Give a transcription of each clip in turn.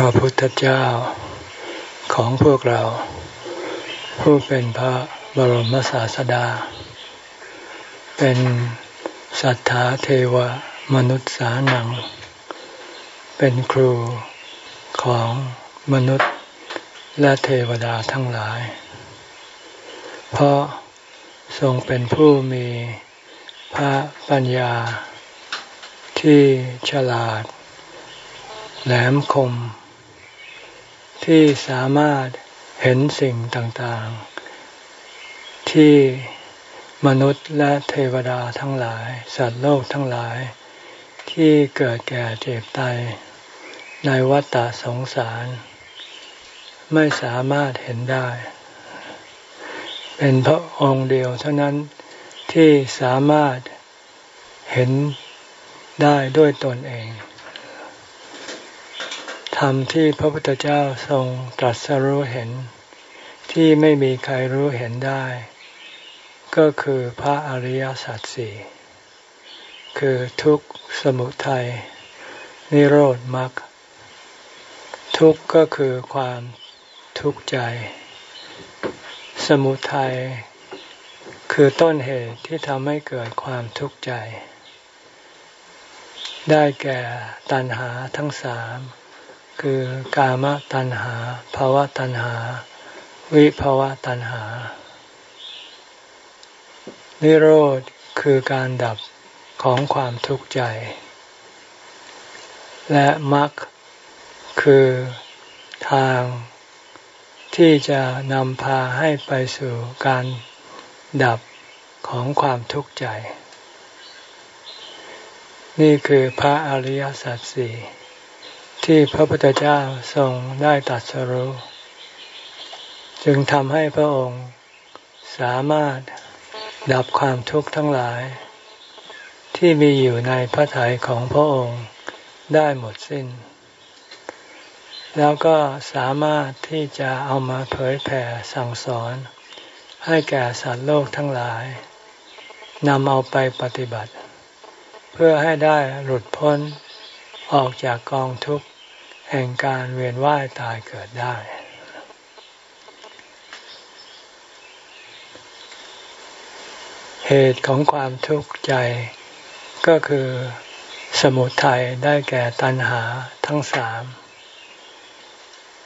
ระพุทธเจ้าของพวกเรา ผู้เป็นพระบรมศาสดา เป็นสัทธาเทวมนุษย์สานัง เป็นครูของมนุษย์และเทวดาทั้งหลาย เพราะทรงเป็นผู้มีพระปัญญาที่ฉลาด แหลมคม ที่สามารถเห็นสิ่งต่างๆ ที่มนุษย์และเทวดาทั้งหลาย สัตว์โลกทั้งหลาย ที่เกิดแก่เจ็บตายในวัฏฏะสงสาร ไม่สามารถเห็นได้ เป็นพระองค์เดียวเท่านั้นที่สามารถเห็นได้ด้วยตนเอง ธรรมที่พระพุทธเจ้าทรงตรัสรู้เห็น ที่ไม่มีใครรู้เห็นได้ ก็คือพระอริยสัจสี่คือทุกข์สมุทัยนิโรธมรรคทุกข์ก็คือความทุกข์ใจ สมุทัยคือต้นเหตุที่ทำให้เกิดความทุกข์ใจ ได้แก่ตัณหาทั้งสาม คือกามตัณหาภาวะตัณหา วิภาวะตัณหา นิโรธคือการดับของความทุกข์ใจ และมรรคคือทางที่จะนำพาให้ไปสู่การดับของความทุกข์ใจ นี่คือพระอริยสัจสี่ ที่พระพุทธเจ้าทรงได้ตัดสรู้จึงทำให้พระองค์สามารถดับความทุกข์ทั้งหลาย ที่มีอยู่ในพระทัยของพระองค์ได้หมดสิ้น แล้วก็สามารถที่จะเอามาเผยแผ่สั่งสอน ให้แก่สัตว์โลกทั้งหลายนำเอาไปปฏิบัติ เพื่อให้ได้หลุดพ้นออกจากกองทุกข์ แห่งการเวียนว่ายตายเกิดได้ เหตุของความทุกข์ใจ ก็คือสมุทัยได้แก่ตัณหาทั้งสาม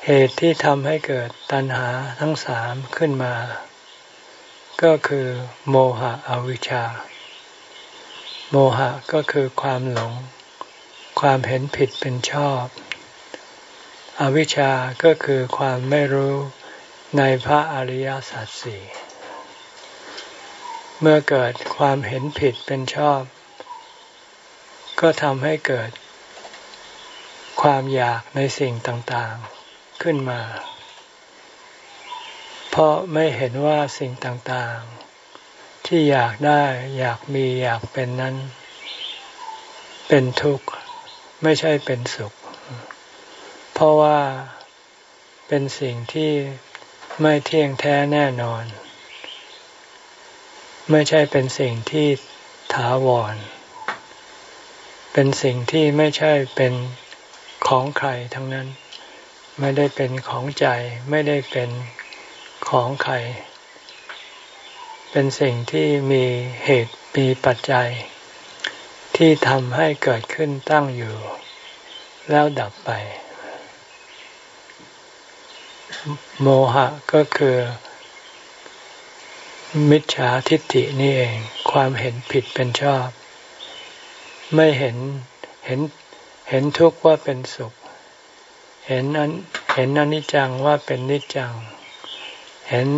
เหตุที่ทำให้เกิดตัณหาทั้งสามขึ้นมา ก็คือโมหะอวิชชา โมหะก็คือความหลง ความเห็นผิดเป็นชอบ อวิชชาก็คือความไม่รู้ในพระอริยสัจสี่เมื่อเกิดความเห็นผิดเป็นชอบ ก็ทำให้เกิด ความอยากในสิ่งต่างๆขึ้นมา เพราะไม่เห็นว่าสิ่งต่างๆ ที่อยากได้อยากมีอยากเป็นนั้น เป็นทุกข์ ไม่ใช่เป็นสุข เพราะว่าเป็นสิ่งที่ไม่เที่ยงแท้แน่นอน ไม่ใช่เป็นสิ่งที่ถาวร เป็นสิ่งที่ไม่ใช่เป็นของใครทั้งนั้น ไม่ได้เป็นของใจ ไม่ได้เป็นของใคร เป็นสิ่งที่มีเหตุมีปัจจัย ที่ทำให้เกิดขึ้นตั้งอยู่ แล้วดับไป โมหะก็คือ มิจฉาทิฏฐินี่เอง ความเห็นผิดเป็นชอบ ไม่เห็นเห็นเห็นทุกข์ว่าเป็นสุข เห็นนเห็นอนิจจังว่าเป็นนิจจัง เห็น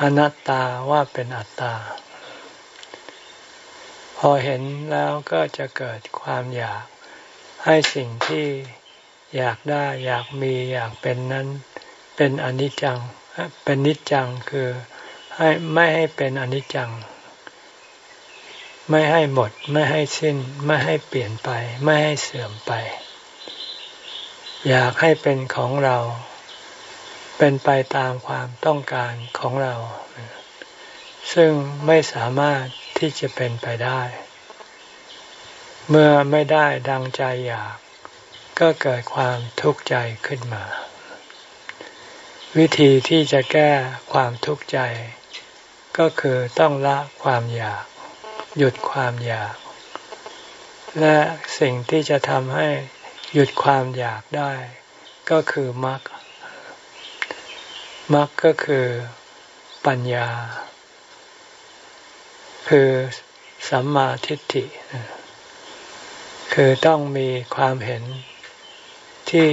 อนัตตาว่าเป็นอัตตา พอเห็นแล้วก็จะเกิดความอยากให้สิ่งที่อยากได้อยากมีอยากเป็นนั้น เป็นอนิจจัง เป็นนิจจังคือให้ไม่ให้เป็นอนิจจัง ไม่ให้หมด ไม่ให้สิ้น ไม่ให้เปลี่ยนไป ไม่ให้เสื่อมไป อยากให้เป็นของเรา เป็นไปตามความต้องการของเรา ซึ่งไม่สามารถที่จะเป็นไปได้ เมื่อไม่ได้ดังใจอยาก ก็เกิดความทุกข์ใจขึ้นมา วิธีที่จะแก้ความทุกข์ใจ ก็คือต้องละความอยาก หยุดความอยาก และสิ่งที่จะทำให้หยุดความอยากได้ ก็คือมรรคมรรคก็คือปัญญา คือสัมมาทิฏฐิ คือต้องมีความเห็นที่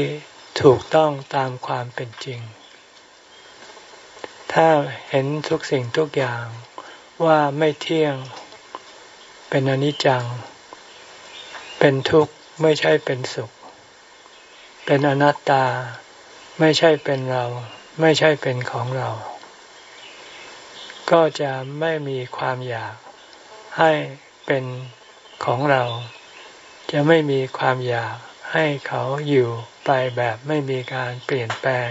ถูกต้องตามความเป็นจริง ถ้าเห็นทุกสิ่งทุกอย่างว่าไม่เที่ยง เป็นอนิจจัง เป็นทุกข์ไม่ใช่เป็นสุข เป็นอนัตตา ไม่ใช่เป็นเรา ไม่ใช่เป็นของเรา ก็จะไม่มีความอยากให้เป็นของเรา จะไม่มีความอยากให้เขาอยู่ไปแบบไม่มีการเปลี่ยนแปลง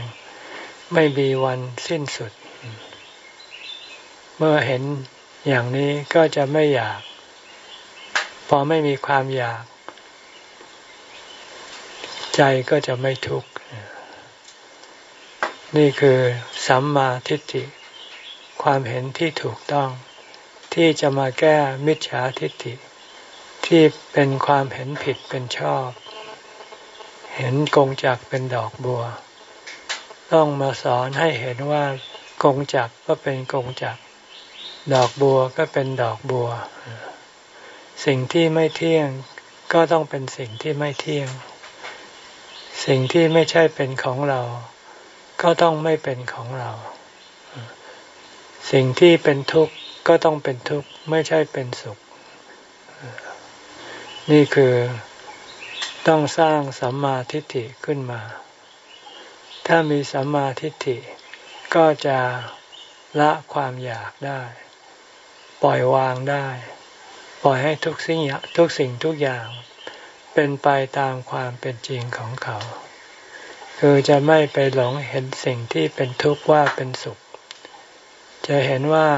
ไม่มีวันสิ้นสุด เมื่อเห็นอย่างนี้ก็จะไม่อยาก พอไม่มีความอยาก ใจก็จะไม่ทุกข์ นี่คือสัมมาทิฏฐิ ความเห็นที่ถูกต้อง ที่จะมาแก้มิจฉาทิฏฐิ ที่เป็นความเห็นผิดเป็นชอบ เห็นกงจักเป็นดอกบัว ต้องมาสอนให้เห็นว่ากงจักก็เป็นกงจัก ดอกบัวก็เป็นดอกบัว สิ่งที่ไม่เที่ยงก็ต้องเป็นสิ่งที่ไม่เที่ยง สิ่งที่ไม่ใช่เป็นของเรา ก็ต้องไม่เป็นของเรา สิ่งที่เป็นทุกข์ก็ต้องเป็นทุกข์ไม่ใช่เป็นสุข นี่คือต้องสร้างสัมมาทิฏฐิขึ้นมา ถ้ามีสัมมาทิฏฐิก็จะละความอยากได้ ล่อยวางได้ ปล่อยให้ทุกสิ่งทุกสิ่งทุกอย่าง เป็นไปตามความเป็นจริงของเขา คือจะไม่ไปหลงเห็นสิ่งที่เป็นทุกข์ว่าเป็นสุข จะเห็นว่า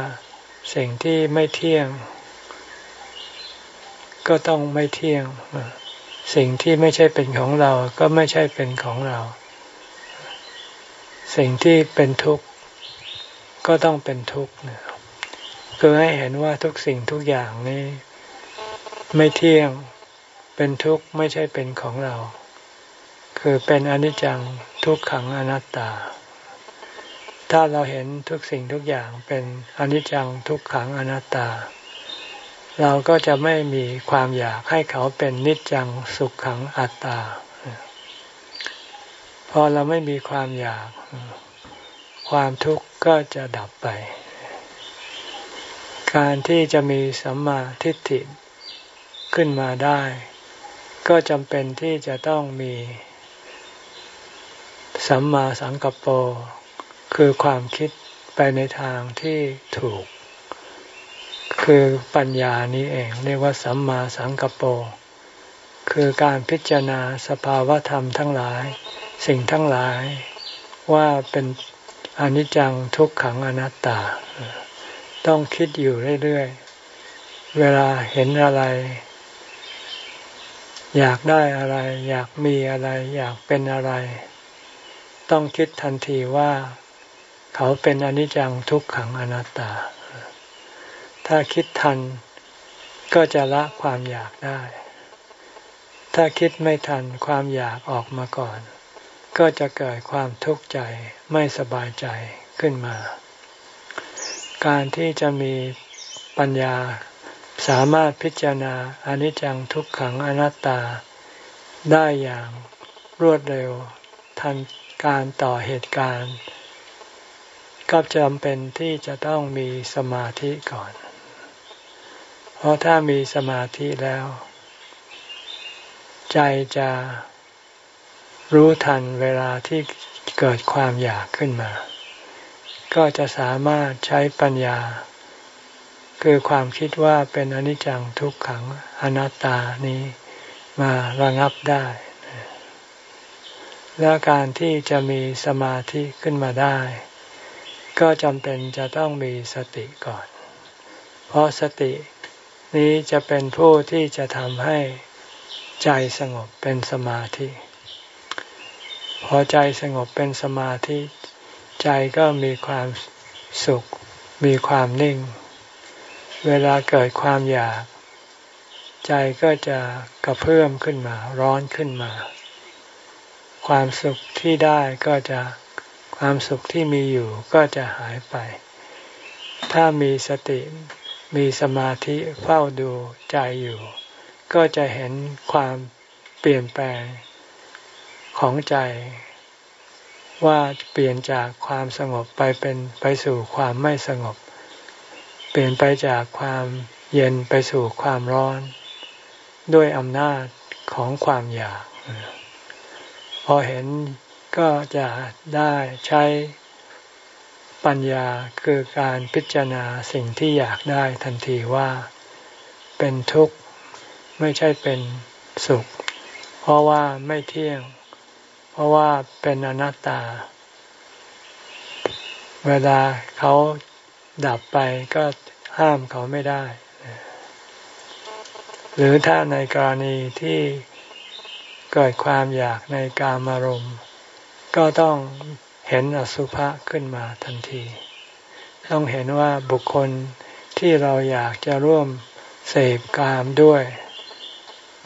สิ่งที่ไม่เที่ยง ก็ต้องไม่เที่ยง สิ่งที่ไม่ใช่เป็นของเราก็ไม่ใช่เป็นของเรา สิ่งที่เป็นทุกข์ ก็ต้องเป็นทุกข์เนี่ย คือให้เห็นว่าทุกสิ่งทุกอย่างนี้ ไม่เที่ยงเป็นทุกข์ไม่ใช่เป็นของเรา คือเป็นอนิจจังทุกขังอนัตตา ถ้าเราเห็นทุกสิ่งทุกอย่างเป็นอนิจจังทุกขังอนัตตา เราก็จะไม่มีความอยากให้เขาเป็นนิจจังสุขขังอัตตา พอเราไม่มีความอยาก ความทุกข์ก็จะดับไป การที่จะมีสัมมาทิฏฐิขึ้นมาได้ ก็จำเป็นที่จะต้องมีสัมมาสังกปโปคือความคิดไปในทางที่ถูก คือปัญญานี้เองเรียกว่าสัมมาสังกปรคือการพิจารณาสภาวธรรมทั้งหลาย สิ่งทั้งหลายว่าเป็นอนิจจังทุกขังอนัตตา ต้องคิดอยู่เรื่อยๆ เวลาเห็นอะไร อยากได้อะไร อยากมีอะไร อยากเป็นอะไร ต้องคิดทันทีว่า เขาเป็นอนิจจังทุกขังอนัตตา ถ้าคิดทันก็จะละความอยากได้ ถ้าคิดไม่ทันความอยากออกมาก่อน ก็จะเกิดความทุกข์ใจไม่สบายใจขึ้นมา การที่จะมีปัญญาสามารถพิจารณาอนิจจังทุกขังอนัตตา ได้อย่างรวดเร็วทันการต่อเหตุการณ์ ก็จำเป็นที่จะต้องมีสมาธิก่อน เพราะถ้ามีสมาธิแล้ว ใจจะรู้ทันเวลาที่เกิดความอยากขึ้นมา ก็จะสามารถใช้ปัญญา คือความคิดว่าเป็นอนิจจังทุกขังอนัตตานี้มาระงับได้ และการที่จะมีสมาธิขึ้นมาได้ ก็จำเป็นจะต้องมีสติก่อน เพราะสตินี้จะเป็นผู้ที่จะทำให้ใจสงบเป็นสมาธิ พอใจสงบเป็นสมาธิ ใจก็มีความสุข มีความนิ่ง เวลาเกิดความอยาก ใจก็จะกระเพื่อมขึ้นมา ร้อนขึ้นมา ความสุขที่ได้ก็จะความสุขที่มีอยู่ก็จะหายไป ถ้ามีสติมีสมาธิเฝ้าดูใจอยู่ ก็จะเห็นความเปลี่ยนแปลงของใจ ว่าเปลี่ยนจากความสงบไปเป็นไปสู่ความไม่สงบ เปลี่ยนไปจากความเย็นไปสู่ความร้อน ด้วยอำนาจของความอยาก พอเห็นก็จะได้ใช้ปัญญาคือการพิจารณาสิ่งที่อยากได้ทันทีว่า เป็นทุกข์ไม่ใช่เป็นสุข เพราะว่าไม่เที่ยง ราะว่าเป็นอนัตตา เวลาเขาดับไปก็ห้ามเขาไม่ได้ หรือถ้าในกรณีที่เกิดความอยากในกามารมณ์ ก็ต้องเห็นอสุภะขึ้นมาทันที ต้องเห็นว่าบุคคลที่เราอยากจะร่วมเสพกามด้วย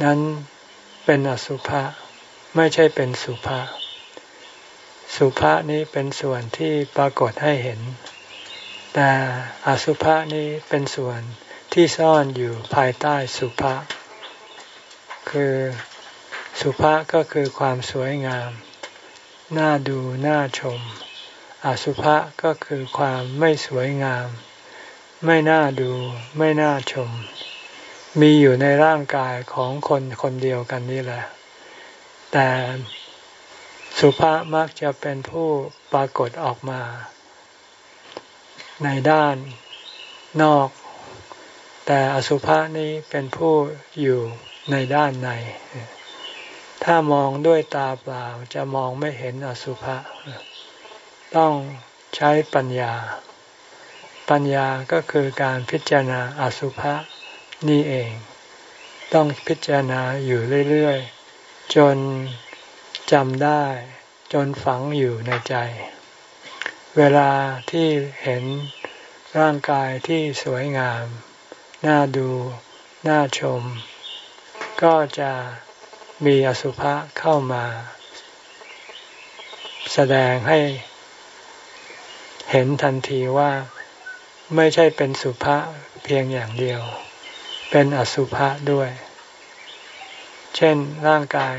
นั้นเป็นอสุภะ ไม่ใช่เป็นสุภะสุภะนี้เป็นส่วนที่ปรากฏให้เห็น แต่อสุภะนี้เป็นส่วนที่ซ่อนอยู่ภายใต้สุภะคือสุภะก็คือความสวยงาม น่าดูน่าชม อสุภะก็คือความไม่สวยงาม ไม่น่าดู ไม่น่าชม มีอยู่ในร่างกายของคนคนเดียวกันนี่แหละ แต่สุภาษมักจะเป็นผู้ปรากฏออกมา ในด้านนอก แต่อสุภะนี้เป็นผู้อยู่ในด้านใน ถ้ามองด้วยตาเปล่าจะมองไม่เห็นอสุภะต้องใช้ปัญญา ปัญญาก็คือการพิจารณาอสุภะนี่เอง ต้องพิจารณาอยู่เรื่อยๆ จนจำได้ จนฝังอยู่ในใจ เวลาที่เห็นร่างกายที่สวยงาม น่าดู น่าชม ก็จะมีอสุภะเข้ามา แสดงให้ เห็นทันทีว่าไม่ใช่เป็นสุภะเพียงอย่างเดียว เป็นอสุภะด้วย เช่นร่างกาย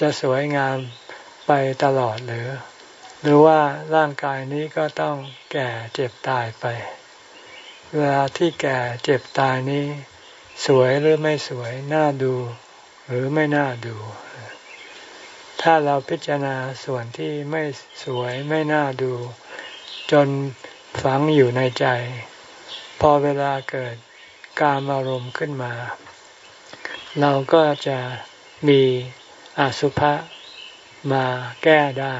จะสวยงามไปตลอดหรือ หรือว่าร่างกายนี้ก็ต้องแก่เจ็บตายไป เวลาที่แก่เจ็บตายนี้ สวยหรือไม่สวยน่าดู หรือไม่น่าดู ถ้าเราพิจารณาส่วนที่ไม่สวยไม่น่าดู จนฝังอยู่ในใจ พอเวลาเกิดการอารมณ์ขึ้นมา เราก็จะมีอสุภะมาแก้ได้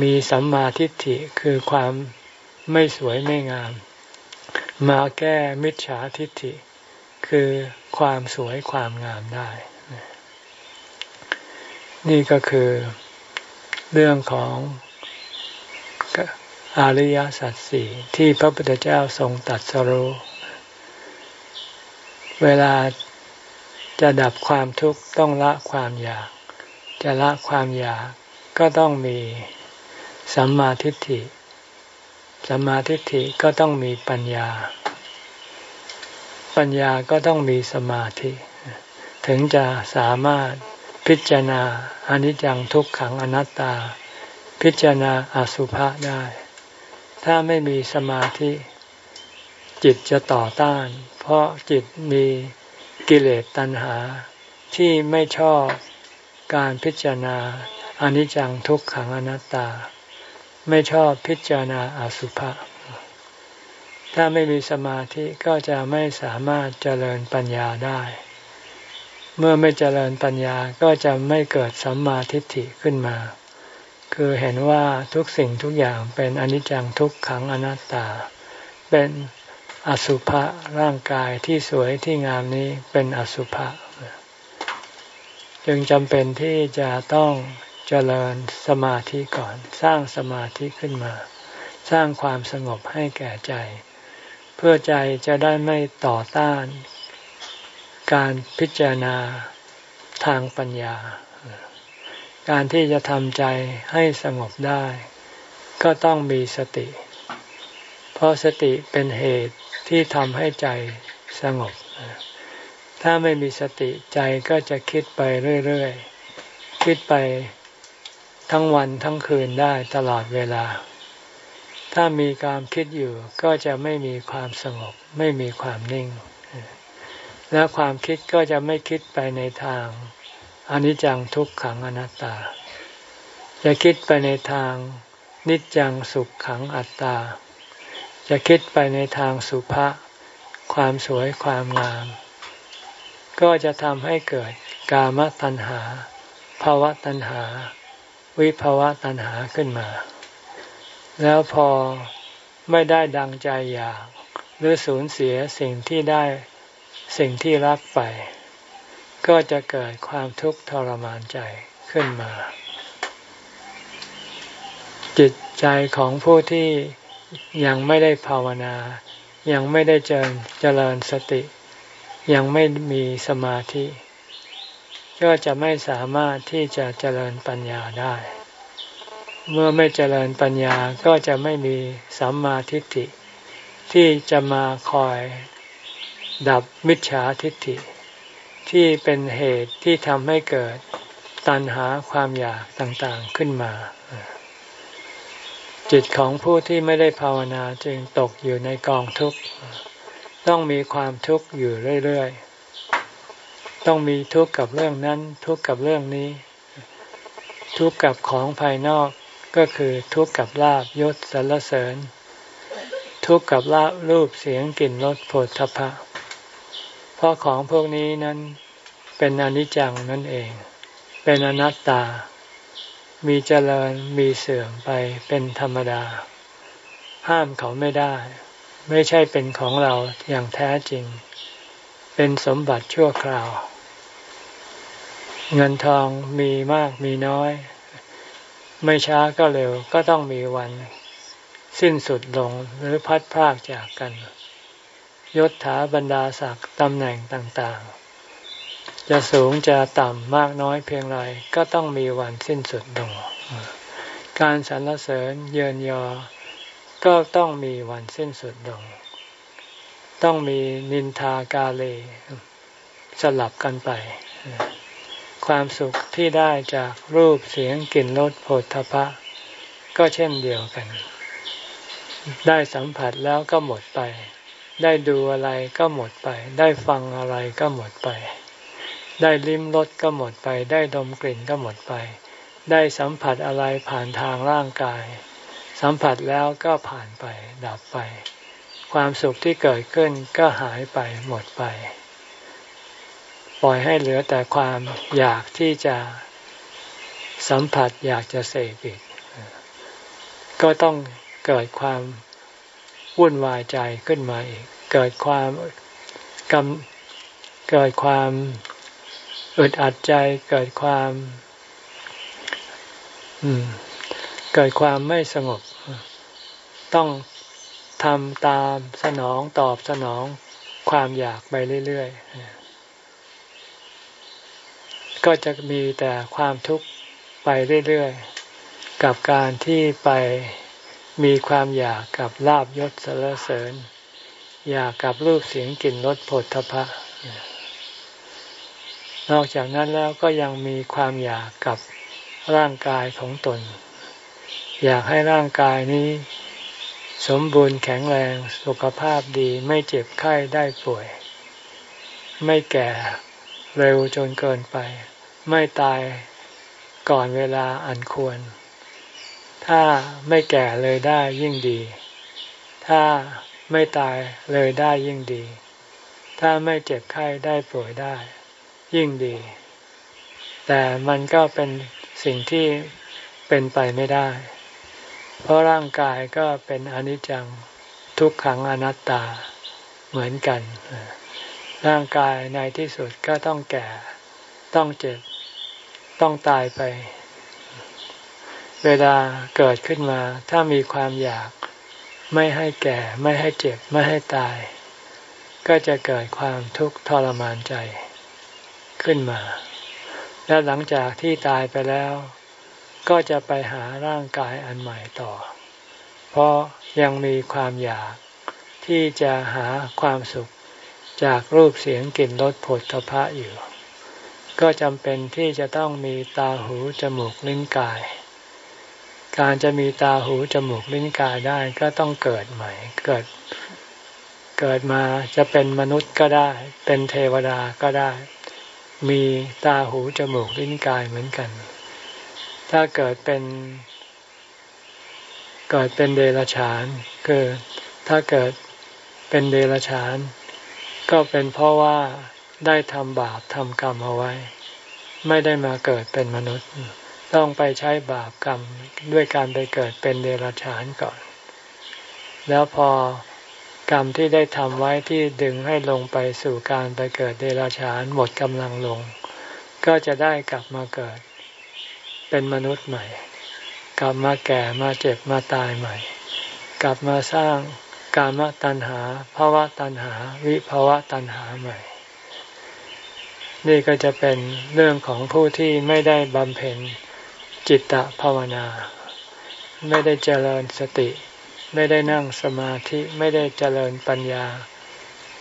มีสัมมาทิฏฐิคือความไม่สวยไม่งาม มาแก้มิจฉาทิฏฐิ คือความสวยความงามได้ นี่ก็คือเรื่องของอริยสัจสี่ที่พระพุทธเจ้าทรงตัดสรู้เวลา จะดับความทุกข์ต้องละความอยาก จะละความอยากก็ต้องมีสัมมาทิฏฐิ สัมมาทิฏฐิก็ต้องมีปัญญา ปัญญาก็ต้องมีสมาธิ ถึงจะสามารถพิจารณาอนิจจังทุกขังอนัตตา พิจารณาอสุภะได้ ถ้าไม่มีสมาธิ จิตจะต่อต้าน เพราะจิตมี กิเลสตัณหาที่ไม่ชอบการพิจารณาอนิจจังทุกขังอนัตตา ไม่ชอบพิจารณาอสุภะถ้าไม่มีสมาธิก็จะไม่สามารถเจริญปัญญาได้ เมื่อไม่เจริญปัญญาก็จะไม่เกิดสัมมาทิฏฐิขึ้นมา คือเห็นว่าทุกสิ่งทุกอย่างเป็นอนิจจังทุกขังอนัตตา เป็น อสุภะร่างกายที่สวยที่งามนี้เป็นอสุภะจึงจำเป็นที่จะต้องเจริญสมาธิก่อน สร้างสมาธิขึ้นมา สร้างความสงบให้แก่ใจ เพื่อใจจะได้ไม่ต่อต้าน การพิจารณาทางปัญญา การที่จะทำใจให้สงบได้ ก็ต้องมีสติ เพราะสติเป็นเหตุ ที่ทำให้ใจสงบ ถ้าไม่มีสติใจก็จะคิดไปเรื่อยๆ คิดไปทั้งวันทั้งคืนได้ตลอดเวลา ถ้ามีความคิดอยู่ก็จะไม่มีความสงบ ไม่มีความนิ่ง และความคิดก็จะไม่คิดไปในทางอนิจจังทุกขังอนัตตา จะคิดไปในทางนิจจังสุขขังอัตตา จะคิดไปในทางสุภาความสวยความงาม ก็จะทำให้เกิดกามตัณหาภาวะตัณหา วิภาวะตัณหาขึ้นมา แล้วพอไม่ได้ดังใจอยาก หรือสูญเสียสิ่งที่ได้สิ่งที่รักไป ก็จะเกิดความทุกข์ทรมานใจขึ้นมา จิตใจของผู้ที่ ยังไม่ได้ภาวนา ยังไม่ได้เจริญเจริญสติ ยังไม่มีสมาธิ ก็จะไม่สามารถที่จะเจริญปัญญาได้ เมื่อไม่เจริญปัญญาก็จะไม่มีสัมมาทิฏฐิ ที่จะมาคอยดับมิจฉาทิฏฐิ ที่เป็นเหตุที่ทำให้เกิดตัณหาความอยากต่างๆขึ้นมา จิตของผู้ที่ไม่ได้ภาวนาจึงตกอยู่ในกองทุกข์ต้องมีความทุกข์อยู่เรื่อยๆ ต้องมีทุกข์กับเรื่องนั้น ทุกข์กับเรื่องนี้ ทุกข์กับของภายนอกก็คือทุกข์กับลาบยศสรรเสริญ ทุกข์กับลาบรูปเสียงกลิ่นรสโผฏฐพะเพราะของพวกนี้นั้นเป็นอนิจจังนั่นเอง เป็นอนัตตา มีเจริญมีเสื่อมไปเป็นธรรมดา ห้ามเขาไม่ได้ ไม่ใช่เป็นของเราอย่างแท้จริง เป็นสมบัติชั่วคราว เงินทองมีมากมีน้อย ไม่ช้าก็เร็วก็ต้องมีวัน สิ้นสุดลงหรือพัดพรากจากกัน ยศถาบรรดาศักดิ์ตำแหน่งต่างๆ จะสูงจะต่ำมากน้อยเพียงไรก็ต้องมีวันสิ้นสุดลงการสรรเสริญเยินยอ ก็ต้องมีวันสิ้นสุดลง ต้องมีนินทากาเล สลับกันไป ความสุขที่ได้จากรูปเสียงกลิ่นรสโผฏฐพะ ก็เช่นเดียวกัน ได้สัมผัสแล้วก็หมดไป ได้ดูอะไรก็หมดไป ได้ฟังอะไรก็หมดไป ได้ลิ้มรสก็หมดไป ได้ดมกลิ่นก็หมดไป ได้สัมผัสอะไรผ่านทางร่างกาย สัมผัสแล้วก็ผ่านไปดับไป ความสุขที่เกิดขึ้นก็หายไปหมดไป ปล่อยให้เหลือแต่ความอยากที่จะสัมผัสอยากจะเสพอีกก็ต้องเกิดความวุ่นวายใจขึ้นมาอีก เกิดความกำเกิดความ อึดอัดใจเกิดความเกิดความไม่สงบ ต้องทำตามสนองตอบสนองความอยากไปเรื่อยๆ ก็จะมีแต่ความทุกข์ไปเรื่อยๆ กับการที่ไปมีความอยากกับลาบยศสรรเสริญ อยากกับรูปเสียงกลิ่นรสผลทพะ นอกจากนั้นแล้วก็ยังมีความอยากกับร่างกายของตน อยากให้ร่างกายนี้ สมบูรณ์แข็งแรงสุขภาพดีไม่เจ็บไข้ได้ป่วย ไม่แก่เร็วจนเกินไป ไม่ตายก่อนเวลาอันควร ถ้าไม่แก่เลยได้ยิ่งดี ถ้าไม่ตายเลยได้ยิ่งดี ถ้าไม่เจ็บไข้ได้ป่วยได้ ยิ่งดี แต่มันก็เป็นสิ่งที่เป็นไปไม่ได้ เพราะร่างกายก็เป็นอนิจจังทุกขังอนัตตาเหมือนกัน ร่างกายในที่สุดก็ต้องแก่ ต้องเจ็บ ต้องตายไป เวลาเกิดขึ้นมา ถ้ามีความอยากไม่ให้แก่ ไม่ให้เจ็บ ไม่ให้ตาย ก็จะเกิดความทุกข์ทรมานใจ ขึ้นมา และหลังจากที่ตายไปแล้ว ก็จะไปหาร่างกายอันใหม่ต่อ เพราะยังมีความอยากที่จะหาความสุขจากรูปเสียงกลิ่นรสผลทพะอยู่ ก็จำเป็นที่จะต้องมีตาหูจมูกลิ้นกาย การจะมีตาหูจมูกลิ้นกายได้ก็ต้องเกิดใหม่ เกิดเกิดมาจะเป็นมนุษย์ก็ได้ เป็นเทวดาก็ได้ มีตาหูจมูกลิ้นกายเหมือนกัน ถ้าเกิดเป็น เกิดเป็นเดรัจฉานคือถ้าเกิดเป็นเดรัจฉาน ก็เป็นเพราะว่าได้ทำบาปทำกรรมเอาไว้ ไม่ได้มาเกิดเป็นมนุษย์ ต้องไปใช้บาปกรรมด้วยการไปเกิดเป็นเดรัจฉานก่อน แล้วพอ กรรมที่ได้ทำไว้ที่ดึงให้ลงไปสู่การไปเกิดเดรัจฉานหมดกำลังลง ก็จะได้กลับมาเกิด เป็นมนุษย์ใหม่ กลับมาแก่มาเจ็บมาตายใหม่ กลับมาสร้างกามตัณหาภาวะตัณหา วิภาวะตัณหาใหม่ นี่ก็จะเป็นเรื่องของผู้ที่ไม่ได้บำเพ็ญจิตตภาวนา ไม่ได้เจริญสติ ไม่ได้นั่งสมาธิไม่ได้เจริญปัญญา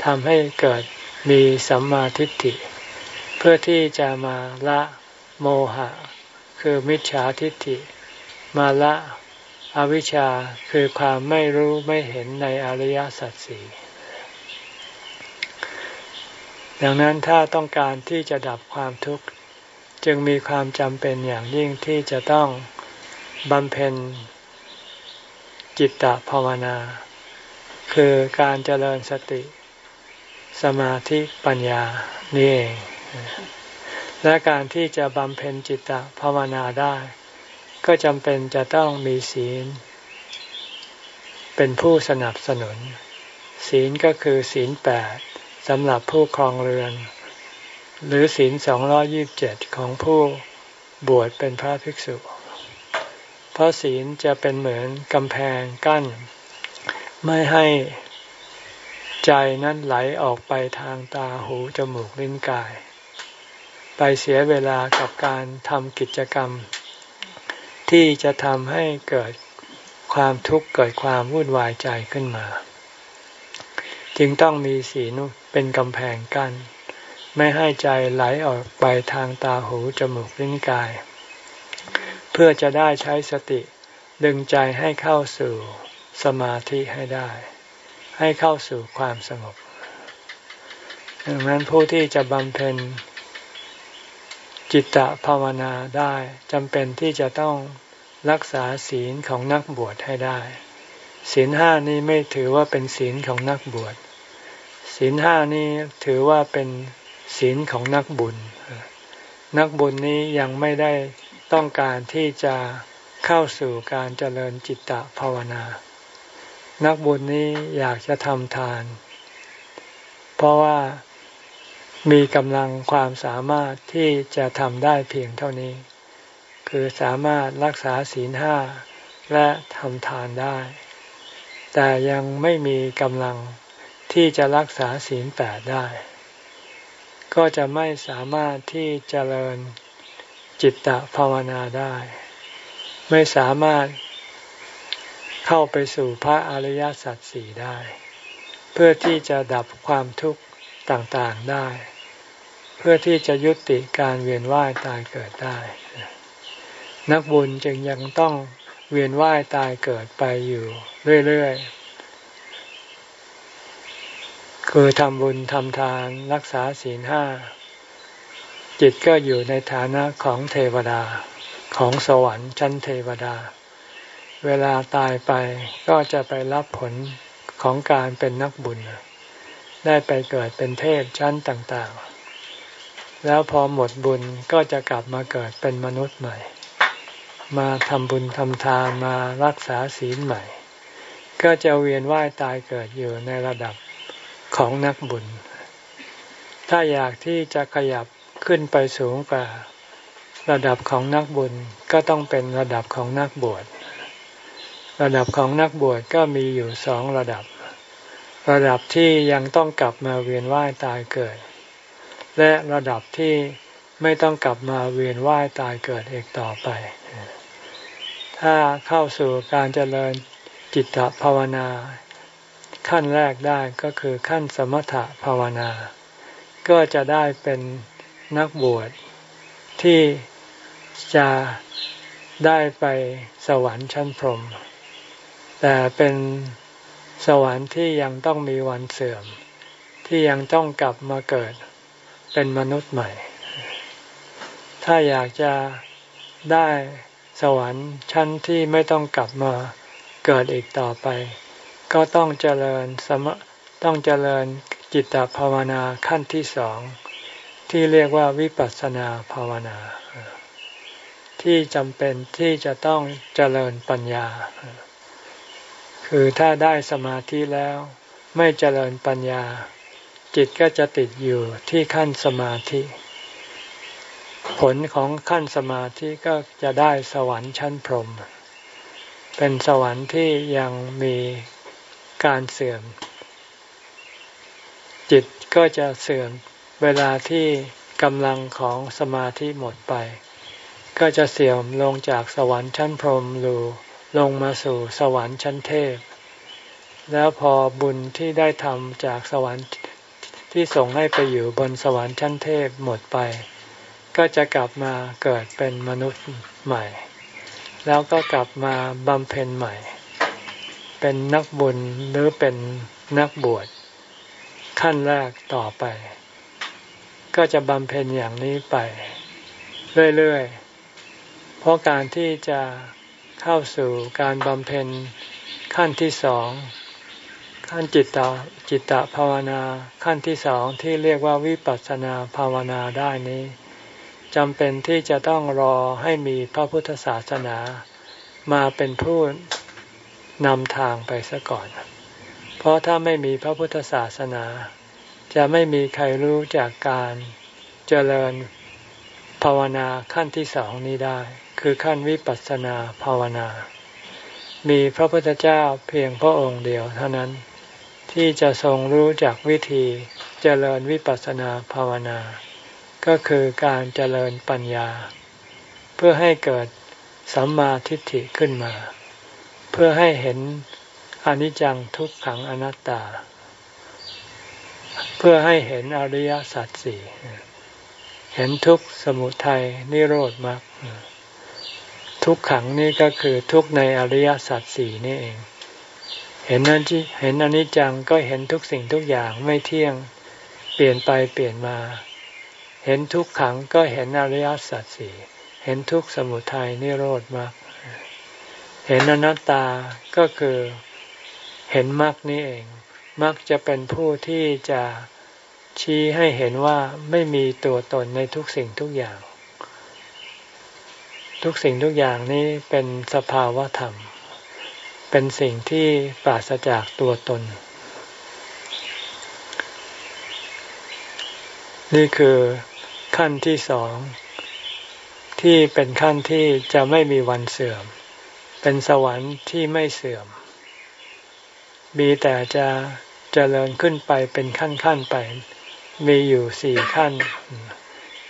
ทำให้เกิดมีสัมมาทิฏฐิ เพื่อที่จะมาละโมหะ คือมิจฉาทิฏฐิ มาละอวิชชาคือความไม่รู้ไม่เห็นในอริยสัจสี่ดังนั้นถ้าต้องการที่จะดับความทุกข์ จึงมีความจำเป็นอย่างยิ่งที่จะต้องบำเพ็ญ จิตตภาวนา คือการเจริญสติ สมาธิปัญญานี่เอง และการที่จะบำเพ็ญจิตตภาวนาได้ ก็จำเป็นจะต้องมีศีล เป็นผู้สนับสนุน ศีลก็คือศีลแปดสำหรับผู้ครองเรือน หรือศีลสองร้อยิบเจ็ดของผู้บวชเป็นพระภิกษุ เพราะศีลจะเป็นเหมือนกำแพงกั้น ไม่ให้ใจนั้นไหลออกไปทางตาหูจมูกลิ้นกาย ไปเสียเวลากับการทำกิจกรรม ที่จะทำให้เกิดความทุกข์เกิดความวุ่นวายใจขึ้นมา จึงต้องมีศีลเป็นกำแพงกัน้นไม่ให้ใจไหลออกไปทางตาหูจมูกลิ้นกาย พื่อจะได้ใช้สติดึงใจให้เข้าสู่สมาธิให้ได้ ให้เข้าสู่ความสงบดังนั้นผู้ที่จะบำเพ็ญจิตตภาวนาได้จำเป็นที่จะต้องรักษาศีลของนักบวชให้ได้ ศีลห้านี้ไม่ถือว่าเป็นศีลของนักบวช ศีลห้านี้ถือว่าเป็นศีลของนักบุญ นักบุญนี้ยังไม่ได้ ต้องการที่จะเข้าสู่การเจริญจิตตภาวนา นักบุญนี้อยากจะทำทาน เพราะว่ามีกำลังความสามารถที่จะทำได้เพียงเท่านี้ คือสามารถรักษาศีลห้าและทำทานได้ แต่ยังไม่มีกำลังที่จะรักษาศีลแปดได้ ก็จะไม่สามารถที่จเจริญ จิตตภาวนาได้ ไม่สามารถเข้าไปสู่พระอริยสัจสี่ได้ เพื่อที่จะดับความทุกข์ต่างๆได้ เพื่อที่จะยุติการเวียนว่ายตายเกิดได้ นักบุญจึงยังต้องเวียนว่ายตายเกิดไปอยู่เรื่อยๆ คือทำบุญทำทานรักษาศีลห้า จิตก็อยู่ในฐานะของเทวดาของสวรรค์ชั้นเทวดา เวลาตายไปก็จะไปรับผลของการเป็นนักบุญ ได้ไปเกิดเป็นเทพชั้นต่างๆ แล้วพอหมดบุญก็จะกลับมาเกิดเป็นมนุษย์ใหม่ มาทำบุญทำทานมารักษาศีลใหม่ ก็จะเวียนว่ายตายเกิดอยู่ในระดับของนักบุญ ถ้าอยากที่จะขยับ ขึ้นไปสูงกว่าระดับของนักบุญก็ต้องเป็นระดับของนักบวช ระดับของนักบวชก็มีอยู่สองระดับ ระดับที่ยังต้องกลับมาเวียนว่ายตายเกิด และระดับที่ไม่ต้องกลับมาเวียนว่ายตายเกิดอีกต่อไป ถ้าเข้าสู่การเจริญจิตภาวนา ขั้นแรกได้ก็คือขั้นสมถภาวนา ก็จะได้เป็น นักบวชที่จะได้ไปสวรรค์ชั้นพรหมแต่เป็นสวรรค์ที่ยังต้องมีวันเสื่อม ที่ยังต้องกลับมาเกิดเป็นมนุษย์ใหม่ ถ้าอยากจะได้สวรรค์ชั้นที่ไม่ต้องกลับมาเกิดอีกต่อไป ก็ต้องเจริญสมต้องเจริญจิตภาวนาขั้นที่สอง ที่เรียกว่าวิปัสสนาภาวนา ที่จำเป็นที่จะต้องเจริญปัญญา คือถ้าได้สมาธิแล้ว ไม่เจริญปัญญา จิตก็จะติดอยู่ที่ขั้นสมาธิ ผลของขั้นสมาธิก็จะได้สวรรค์ชั้นพรหมเป็นสวรรค์ที่ยังมีการเสื่อม จิตก็จะเสื่อม เวลาที่กำลังของสมาธิหมดไป ก็จะเสื่อมลงจากสวรรค์ชั้นพรหมลูลงมาสู่สวรรค์ชั้นเทพ แล้วพอบุญที่ได้ทำจากสวรรค์ที่ส่งให้ไปอยู่บนสวรรค์ชั้นเทพหมดไป ก็จะกลับมาเกิดเป็นมนุษย์ใหม่ แล้วก็กลับมาบำเพ็ญใหม่ เป็นนักบุญหรือเป็นนักบวชขั้นแรกต่อไป ก็จะบำเพ็ญอย่างนี้ไป เรื่อยๆ เพราะการที่จะเข้าสู่การบำเพ็ญขั้นที่สองขั้นจิตตจิตตภาวนาขั้นที่สองที่เรียกว่าวิปัสสนาภาวนาได้นี้จำเป็นที่จะต้องรอให้มีพระพุทธศาสนา มาเป็นผู้นำทางไปซะก่อน เพราะถ้าไม่มีพระพุทธศาสนา จะไม่มีใครรู้จากการเจริญภาวนาขั้นที่สองนี้ได้ คือขั้นวิปัสสนาภาวนา มีพระพุทธเจ้าเพียงพระองค์เดียวเท่านั้น ที่จะทรงรู้จากวิธีเจริญวิปัสสนาภาวนา ก็คือการเจริญปัญญา เพื่อให้เกิดสัมมาทิฏฐิขึ้นมา เพื่อให้เห็นอนิจจังทุกขังอนัตตา เพื่อให้เห็นอริยสัจสี่เห็นทุกสมุทัยนิโรธมรรคทุกขังนี่ก็คือทุกในอริยสัจสี่นี่เอง เห็นนั้นที่เห็นอนิจจังก็เห็นทุกสิ่งทุกอย่างไม่เที่ยงเปลี่ยนไปเปลี่ยนมา เห็นทุกขังก็เห็นอริยสัจสี่เห็นทุกสมุทัยนิโรธมรรคเห็นอนัตตาก็คือเห็นมรรคนี่เอง มักจะเป็นผู้ที่จะชี้ให้เห็นว่าไม่มีตัวตนในทุกสิ่งทุกอย่าง ทุกสิ่งทุกอย่างนี้เป็นสภาวะธรรม เป็นสิ่งที่ปราศจากตัวตน นี่คือขั้นที่สองที่เป็นขั้นที่จะไม่มีวันเสื่อม เป็นสวรรค์ที่ไม่เสื่อม มีแต่จะ เจริญขึ้นไปเป็นขั้นขั้นไป มีอยู่สี่ขั้น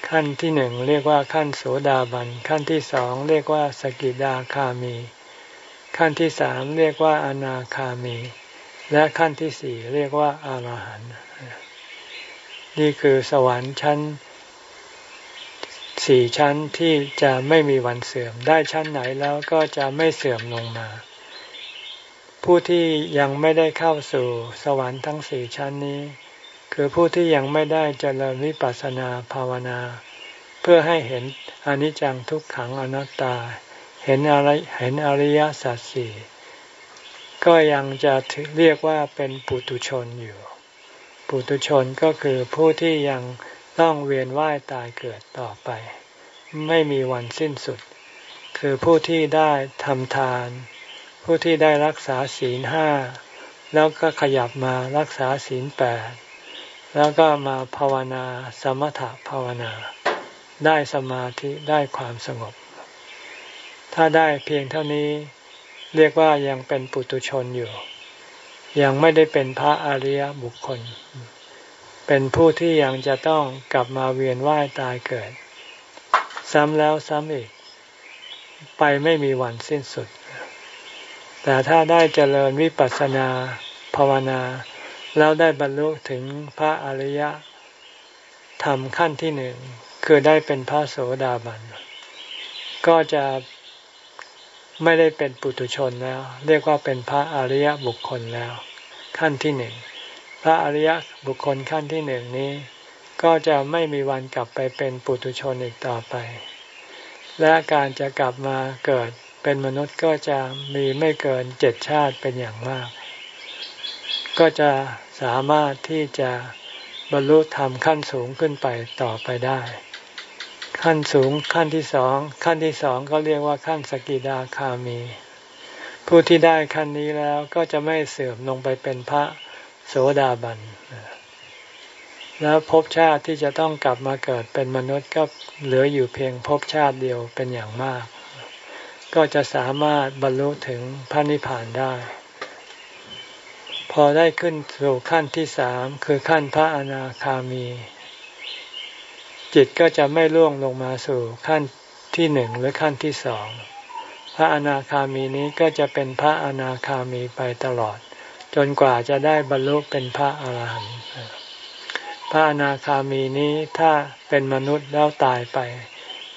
ขั้นที่หนึ่งเรียกว่าขั้นโสดาบัน ขั้นที่สองเรียกว่าสกิดาคามี ขั้นที่สามเรียกว่าอนาคามี และขั้นที่สี่เรียกว่าอารหันต์นี่คือสวรรค์ชั้นสี่ชั้นที่จะไม่มีวันเสื่อมได้ชั้นไหนแล้วก็จะไม่เสื่อมลงมา ผู้ที่ยังไม่ได้เข้าสู่สวรรค์ทั้งสี่ชั้นนี้ คือผู้ที่ยังไม่ได้เจริญวิปัสสนาภาวนา เพื่อให้เห็นอนิจจังทุกขังอนัตตา เห็นอะไรเห็นอริยสัจสี่ก็ยังจะเรียกว่าเป็นปุตุชนอยู่ ปุตุชนก็คือผู้ที่ยังต้องเวียนว่ายตายเกิดต่อไป ไม่มีวันสิ้นสุด คือผู้ที่ได้ทำทาน ผู้ที่ได้รักษาศีลห้าแล้วก็ขยับมารักษาศีลแปดแล้วก็มาภาวนาสมถภาวนา ได้สมาธิได้ความสงบ ถ้าได้เพียงเท่านี้ เรียกว่ายังเป็นปุตุชนอยู่ ยังไม่ได้เป็นพระอริยบุคคล เป็นผู้ที่ยังจะต้องกลับมาเวียนว่ายตายเกิด ซ้ำแล้วซ้ำอีก ไปไม่มีวันสิ้นสุด แต่ถ้าได้เจริญวิปัสสนาภาวนา แล้วได้บรรลุถึงพระอริยธรรมขั้นที่หนึ่งคือได้เป็นพระโสดาบัน ก็จะไม่ได้เป็นปุถุชนแล้ว เรียกว่าเป็นพระอริยบุคคลแล้ว ขั้นที่หนึ่งพระอริยบุคคลขั้นที่หนึ่งนี้ ก็จะไม่มีวันกลับไปเป็นปุถุชนอีกต่อไป และการจะกลับมาเกิด เป็นมนุษย์ก็จะมีไม่เกินเจ็ดชาติเป็นอย่างมาก ก็จะสามารถที่จะบรรลุธรรมขั้นสูงขึ้นไปต่อไปได้ ขั้นสูงขั้นที่สองขั้นที่สองก็เรียกว่าขั้นสกิดาคามี ผู้ที่ได้ขั้นนี้แล้วก็จะไม่เสื่อมลงไปเป็นพระโสดาบันแล้วภพชาติที่จะต้องกลับมาเกิดเป็นมนุษย์ก็เหลืออยู่เพียงภพชาติเดียวเป็นอย่างมาก ก็จะสามารถบรรลุถึงพระนิพพานได้ พอได้ขึ้นสู่ขั้นที่สามคือขั้นพระอนาคามี จิตก็จะไม่ล่วงลงมาสู่ขั้นที่หนึ่งหรือขั้นที่สองพระอนาคามีนี้ก็จะเป็นพระอนาคามีไปตลอด จนกว่าจะได้บรรลุเป็นพระอาหารหันต์พระอนาคามีนี้ถ้าเป็นมนุษย์แล้วตายไป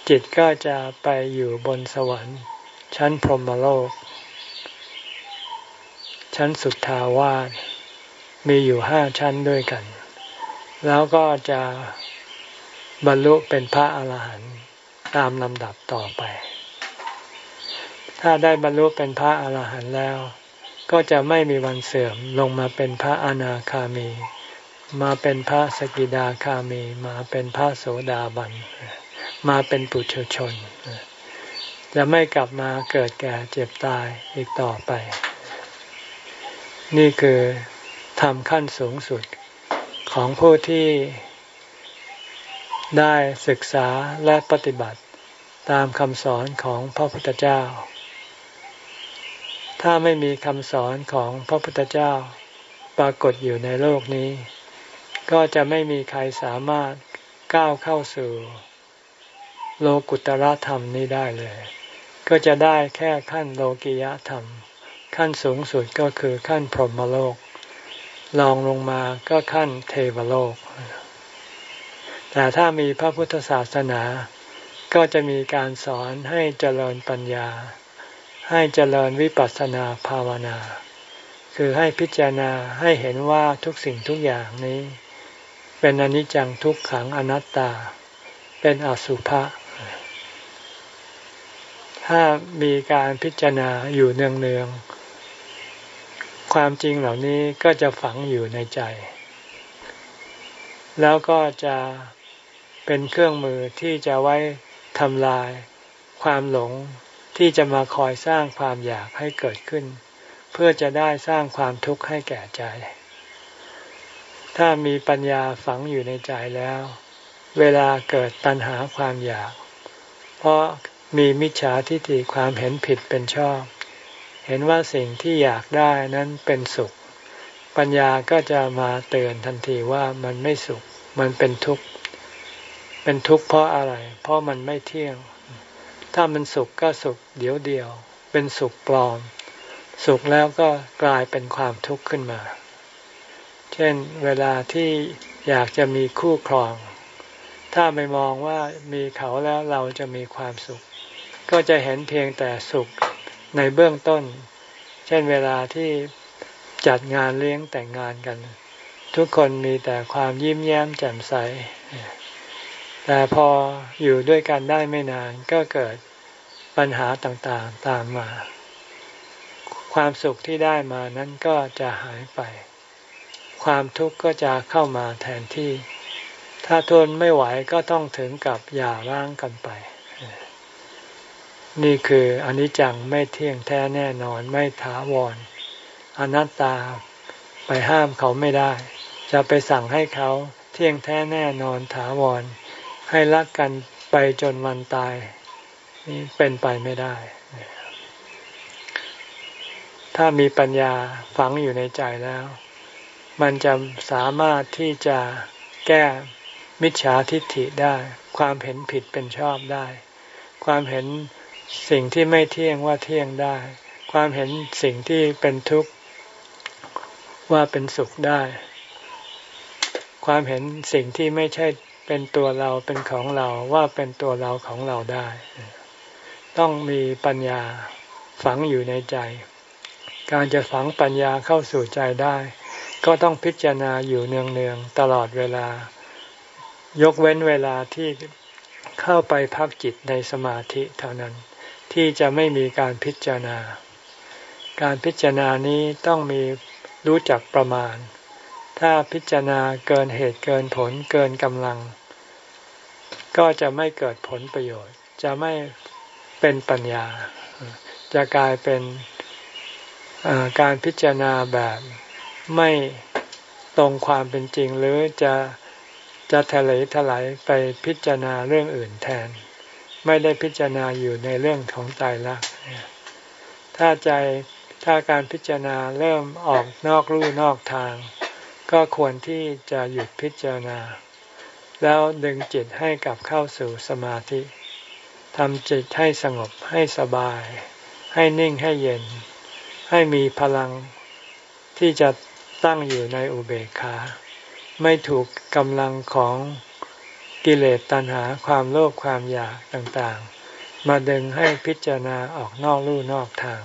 จิตก็จะไปอยู่บนสวรรค์ ชั้นพรหมโลก ชั้นสุทาวาสมีอยู่ห้าชั้นด้วยกัน แล้วก็จะบรรลุเป็นพระอาหารหันต์ตามลำดับต่อไป ถ้าได้บรรลุเป็นพระอาหารหันต์แล้ว ก็จะไม่มีวันเสื่อมลงมาเป็นพระอนาคามี มาเป็นพระสกิดาคามี มาเป็นพระโสดาบัน มาเป็นปุถุชน จะไม่กลับมาเกิดแก่เจ็บตายอีกต่อไป นี่คือทำขั้นสูงสุดของผู้ที่ได้ศึกษาและปฏิบัติตามคำสอนของพระพุทธเจ้า ถ้าไม่มีคำสอนของพระพุทธเจ้าปรากฏอยู่ในโลกนี้ ก็จะไม่มีใครสามารถก้าวเข้าสู่ โลกุตรธรรมนี้ได้เลย ก็จะได้แค่ขั้นโลกิยธรรม ขั้นสูงสุดก็คือขั้นพรหมโลกลองลงมาก็ขั้นเทวโลก แต่ถ้ามีพระพุทธศาสนา ก็จะมีการสอนให้เจริญปัญญา ให้เจริญวิปัสสนาภาวนา คือให้พิจารณาให้เห็นว่าทุกสิ่งทุกอย่างนี้ เป็นอนิจจังทุกขังอนัตตา เป็นอสุภะ ถ้ามีการพิจารณาอยู่เนืองๆ ความจริงเหล่านี้ก็จะฝังอยู่ในใจ แล้วก็จะเป็นเครื่องมือที่จะไว้ทำลายความหลงที่จะมาคอยสร้างความอยากให้เกิดขึ้น เพื่อจะได้สร้างความทุกข์ให้แก่ใจ ถ้ามีปัญญาฝังอยู่ในใจแล้ว เวลาเกิดตัณหาความอยาก เพราะ มีมิจฉาทิฏฐิความเห็นผิดเป็นชอบ เห็นว่าสิ่งที่อยากได้นั้นเป็นสุข ปัญญาก็จะมาเตือนทันทีว่ามันไม่สุข มันเป็นทุกข์ เป็นทุกข์เพราะอะไร เพราะมันไม่เที่ยง ถ้ามันสุขก็สุขเดียวเดียว เป็นสุขปลอม สุขแล้วก็กลายเป็นความทุกข์ขึ้นมา เช่นเวลาที่อยากจะมีคู่ครอง ถ้าไม่มองว่ามีเขาแล้วเราจะมีความสุข ก็จะเห็นเพียงแต่สุขในเบื้องต้น เช่นเวลาที่จัดงานเลี้ยงแต่งงานกัน ทุกคนมีแต่ความยิ้มแย้มแจ่มใส แต่พออยู่ด้วยกันได้ไม่นานก็เกิดปัญหาต่างๆตามมา ความสุขที่ได้มานั้นก็จะหายไป ความทุกข์ก็จะเข้ามาแทนที่ ถ้าทนไม่ไหวก็ต้องถึงกับหย่าร้างกันไป นี่คืออนิจจังไม่เที่ยงแท้แน่นอนไม่ถาวรอนัตตาไปห้ามเขาไม่ได้ จะไปสั่งให้เขาเที่ยงแท้แน่นอนถาวร ให้รักกันไปจนวันตาย นี่เป็นไปไม่ได้ ถ้ามีปัญญาฝังอยู่ในใจแล้ว มันจะสามารถที่จะแก้มิจฉาทิฏฐิได้ ความเห็นผิดเป็นชอบได้ ความเห็น สิ่งที่ไม่เที่ยงว่าเที่ยงได้ ความเห็นสิ่งที่เป็นทุกข์ว่าเป็นสุขได้ ความเห็นสิ่งที่ไม่ใช่เป็นตัวเราเป็นของเราว่าเป็นตัวเราของเราได้ ต้องมีปัญญาฝังอยู่ในใจ การจะฝังปัญญาเข้าสู่ใจได้ ก็ต้องพิจารณาอยู่เนืองๆตลอดเวลา ยกเว้นเวลาที่เข้าไปพักจิตในสมาธิเท่านั้น ที่จะไม่มีการพิจารณา การพิจารณานี้ต้องมีรู้จักประมาณ ถ้าพิจารณาเกินเหตุเกินผลเกินกำลัง ก็จะไม่เกิดผลประโยชน์ จะไม่เป็นปัญญา จะกลายเป็นการพิจารณาแบบไม่ตรงความเป็นจริงหรือจะจะทะเลถลายไปพิจารณาเรื่องอื่นแทน ไม่ได้พิจารณาอยู่ในเรื่องของใจรักถ้าใจถ้าการพิจารณาเริ่มออกนอกลู่นอกทาง ก็ควรที่จะหยุดพิจารณา แล้วดึงจิตให้กลับเข้าสู่สมาธิทำจิตให้สงบให้สบาย ให้นิ่งให้เย็น ให้มีพลังที่จะตั้งอยู่ในอุเบกขา ไม่ถูกกำลังของ กิเลสตัณหาความโลภความอยากต่างๆ มาดึงให้พิจารณาออกนอกลู่นอกทาง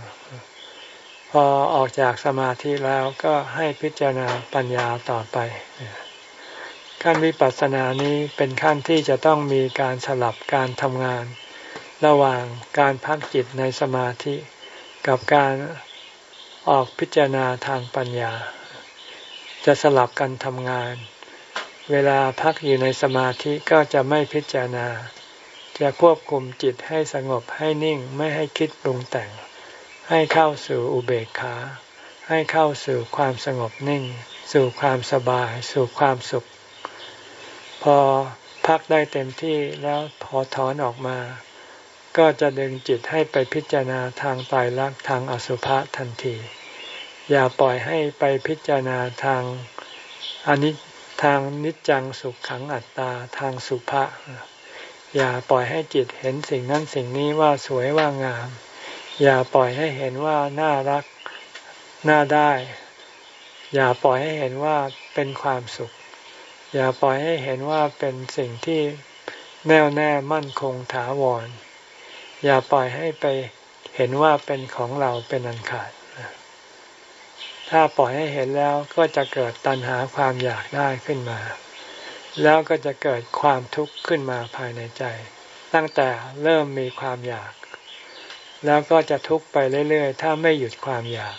พอออกจากสมาธิแล้วก็ให้พิจารณาปัญญาต่อไป ขั้นวิปัสสนานี้เป็นขั้นที่จะต้องมีการสลับการทำงาน ระหว่างการพักจิตในสมาธิ กับการออกพิจารณาทางปัญญา จะสลับกันทำงาน เวลาพักอยู่ในสมาธิก็จะไม่พิจารณา จะควบคุมจิตให้สงบให้นิ่งไม่ให้คิดปรุงแต่ง ให้เข้าสู่อุเบกขา ให้เข้าสู่ความสงบนิ่ง สู่ความสบาย สู่ความสุข พอพักได้เต็มที่แล้วพอถอนออกมา ก็จะดึงจิตให้ไปพิจารณาทางตายรักทางอสุภะทันที อย่าปล่อยให้ไปพิจารณาทางอนิจ ทางนิจจังสุขขังอัตตาทางสุภะอย่าปล่อยให้จิตเห็นสิ่งนั้นสิ่งนี้ว่าสวยว่างาม อย่าปล่อยให้เห็นว่าน่ารักน่าได้ อย่าปล่อยให้เห็นว่าเป็นความสุข อย่าปล่อยให้เห็นว่าเป็นสิ่งที่แน่วแน่มั่นคงถาวร อย่าปล่อยให้ไปเห็นว่าเป็นของเราเป็นอันขาด ถ้าปล่อยให้เห็นแล้วก็จะเกิดตัณหาความอยากได้ขึ้นมา แล้วก็จะเกิดความทุกข์ขึ้นมาภายในใจ ตั้งแต่เริ่มมีความอยาก แล้วก็จะทุกข์ไปเรื่อยๆ ถ้าไม่หยุดความอยาก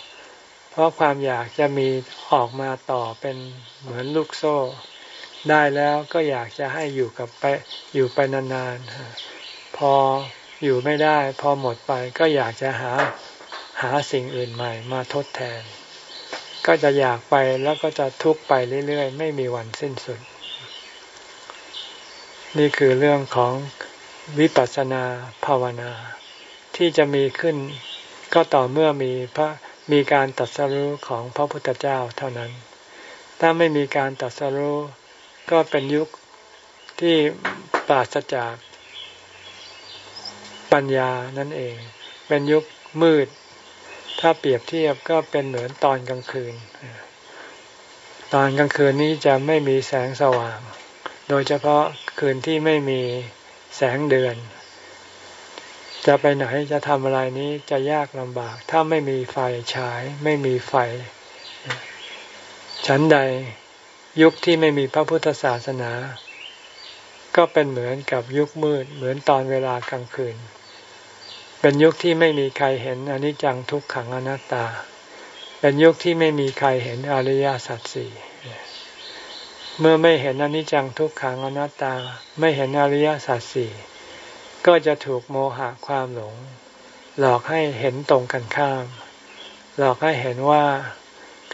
เพราะความอยากจะมีออกมาต่อเป็นเหมือนลูกโซ่ ได้แล้วก็อยากจะให้อยู่กับไปอยู่ไปนานๆ พออยู่ไม่ได้ พอหมดไปก็อยากจะหาหาสิ่งอื่นใหม่มาทดแทน ก็จะอยากไปแล้วก็จะทุกข์ไปเรื่อยๆ ไม่มีวันสิ้นสุด นี่คือเรื่องของวิปัสสนาภาวนา ที่จะมีขึ้นก็ต่อเมื่อมีพระมีการตัดสรู้ของพระพุทธเจ้าเท่านั้น ถ้าไม่มีการตัดสรู้ก็เป็นยุคที่ปราศจากปัญญานั่นเอง เป็นยุคมืด ถ้าเปรียบเทียบก็เป็นเหมือนตอนกลางคืน ตอนกลางคืนนี้จะไม่มีแสงสว่าง โดยเฉพาะคืนที่ไม่มีแสงเดือน จะไปไหนจะทำอะไรนี้จะยากลำบาก ถ้าไม่มีไฟฉายไม่มีไฟ ฉันใดยุคที่ไม่มีพระพุทธศาสนา ก็เป็นเหมือนกับยุคมืดเหมือนตอนเวลากลางคืน เป็นยุคที่ไม่มีใครเห็นอนิจจังทุกขังอนัตตา เป็นยุคที่ไม่มีใครเห็นอริยสัจสี่เมื่อไม่เห็นอนิจจังทุกขังอนัตตา ไม่เห็นอริยสัจสี่ก็จะถูกโมหะความหลง หลอกให้เห็นตรงกันข้าม หลอกให้เห็นว่า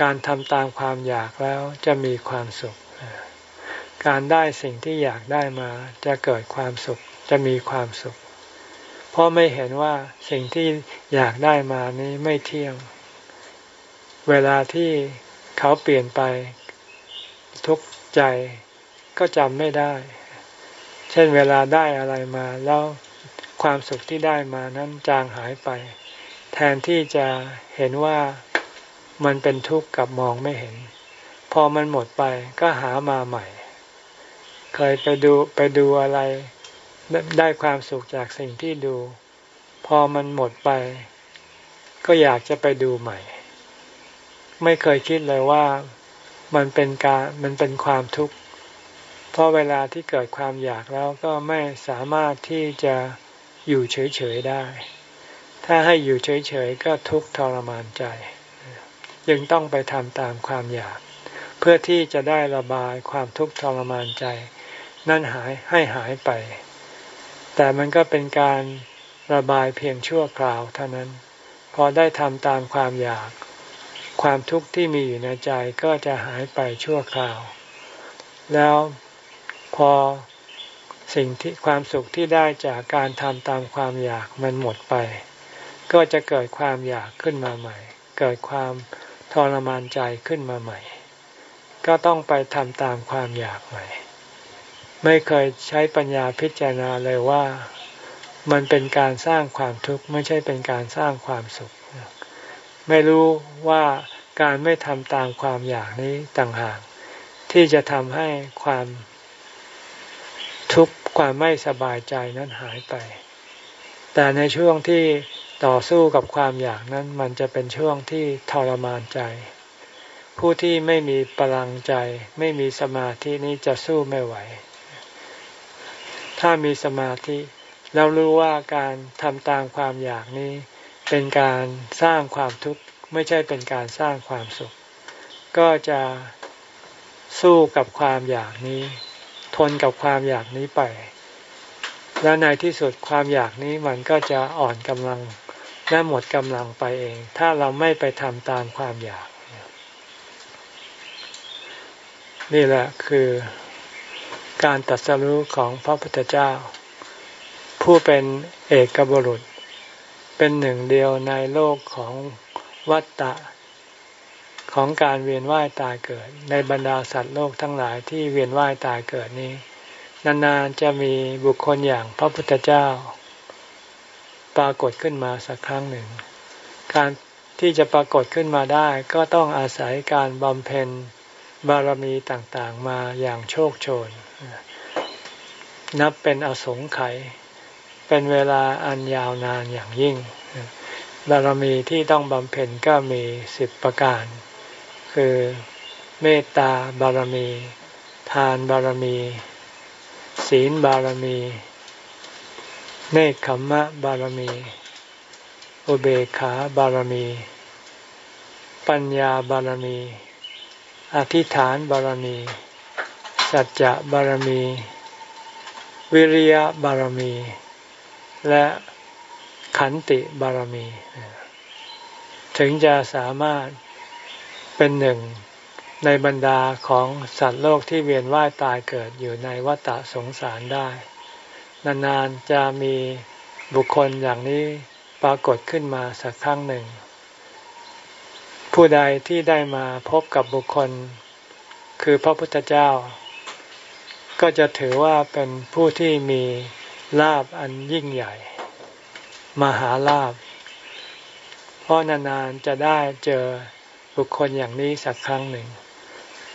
การทำตามความอยากแล้วจะมีความสุข การได้สิ่งที่อยากได้มาจะเกิดความสุขจะมีความสุข เพราะไม่เห็นว่าสิ่งที่อยากได้มานี้ไม่เที่ยง เวลาที่เขาเปลี่ยนไปทุกใจก็จำไม่ได้ เช่นเวลาได้อะไรมาแล้วความสุขที่ได้มานั้นจางหายไป แทนที่จะเห็นว่ามันเป็นทุกข์กับมองไม่เห็น พอมันหมดไปก็หามาใหม่ เคยไปดูไปดูอะไร ได้ความสุขจากสิ่งที่ดู พอมันหมดไป ก็อยากจะไปดูใหม่ ไม่เคยคิดเลยว่ามันเป็นการมันเป็นความทุกข์เพราะเวลาที่เกิดความอยากแล้วก็ไม่สามารถที่จะอยู่เฉยๆได้ ถ้าให้อยู่เฉยๆก็ทุกข์ทรมานใจยังต้องไปทำตามความอยาก เพื่อที่จะได้ระบายความทุกข์ทรมานใจ นั่นหายให้หายไป แต่มันก็เป็นการระบายเพียงชั่วคราวเท่านั้น พอได้ทำตามความอยาก ความทุกข์ที่มีอยู่ในใจก็จะหายไปชั่วคราว แล้วพอสิ่งที่ความสุขที่ได้จากการทำตามความอยากมันหมดไป ก็จะเกิดความอยากขึ้นมาใหม่ เกิดความทรมานใจขึ้นมาใหม่ ก็ต้องไปทำตามความอยากใหม่ ไม่เคยใช้ปัญญาพิจารณาเลยว่ามันเป็นการสร้างความทุกข์ไม่ใช่เป็นการสร้างความสุข ไม่รู้ว่าการไม่ทำตามความอยากนี้ต่างหากที่จะทำให้ความทุกข์ความไม่สบายใจนั้นหายไป แต่ในช่วงที่ต่อสู้กับความอยากนั้น มันจะเป็นช่วงที่ทรมานใจ ผู้ที่ไม่มีพลังใจ ไม่มีสมาธินี้จะสู้ไม่ไหว ถ้ามีสมาธิแล้วรู้ว่าการทำตามความอยากนี้ เป็นการสร้างความทุกข์ไม่ใช่เป็นการสร้างความสุข ก็จะสู้กับความอยากนี้ ทนกับความอยากนี้ไป แล้วในที่สุดความอยากนี้มันก็จะอ่อนกำลังและหมดกำลังไปเอง ถ้าเราไม่ไปทำตามความอยาก นี่แหละคือ การตัดสรู้ของพระพุทธเจ้า ผู้เป็นเอกบุรุษ เป็นหนึ่งเดียวในโลกของวัตตะ ของการเวียนว่ายตายเกิด ในบรรดาสัตว์โลกทั้งหลายที่เวียนว่ายตายเกิดนี้ นานๆจะมีบุคคลอย่างพระพุทธเจ้า ปรากฏขึ้นมาสักครั้งหนึ่ง การที่จะปรากฏขึ้นมาได้ก็ต้องอาศัยการบำเพ็ญบารมีต่างๆมาอย่างโชคโชน นับเป็นอสงไขยเป็นเวลาอันยาวนานอย่างยิ่ง บารมีที่ต้องบำเพ็ญก็มีสิบประการ คือเมตตาบารมี ทานบารมี ศีลบารมี เนคขมมะบารมี อุเบกขาบารมี ปัญญาบารมี อธิษฐานบารมี สัจจะบารมี วิริยะบารมี และขันติบารมี ถึงจะสามารถเป็นหนึ่งในบรรดาของสัตว์โลกที่เวียนว่ายตายเกิดอยู่ในวัฏสงสารได้ นานๆจะมีบุคคลอย่างนี้ปรากฏขึ้นมาสักครั้งหนึ่ง ผู้ใดที่ได้มาพบกับบุคคล คือพระพุทธเจ้า ก็จะถือว่าเป็นผู้ที่มีลาบอันยิ่งใหญ่ มหาลาบ เพราะนานๆจะได้เจอบุคคลอย่างนี้สักครั้งหนึ่ง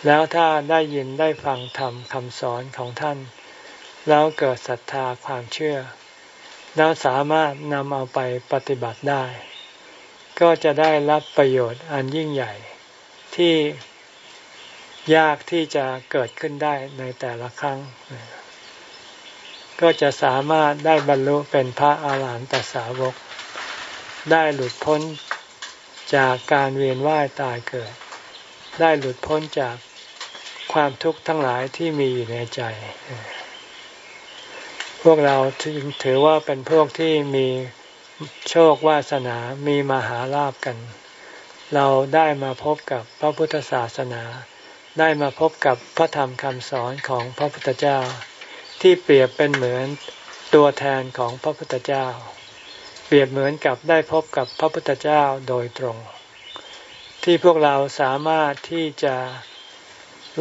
แล้วถ้าได้ยินได้ฟังธรรมคำสอนของท่าน แล้วเกิดศรัทธาความเชื่อ แล้วสามารถนำเอาไปปฏิบัติได้ ก็จะได้รับประโยชน์อันยิ่งใหญ่ที่ ยากที่จะเกิดขึ้นได้ในแต่ละครั้ง ก็จะสามารถได้บรรลุเป็นพระอาหารหันตสาวก ได้หลุดพ้นจากการเวียนว่ายตายเกิด ได้หลุดพ้นจากความทุกข์ทั้งหลายที่มีอยู่ในใจ พวกเราถือว่าเป็นพวกที่มีโชควาสนา มีมหาลาบกัน เราได้มาพบกับพระพุทธศาสนา ได้มาพบกับพระธรรมคำสอนของพระพุทธเจ้า ที่เปรียบเป็นเหมือนตัวแทนของพระพุทธเจ้า เปรียบเหมือนกับได้พบกับพระพุทธเจ้าโดยตรง ที่พวกเราสามารถที่จะ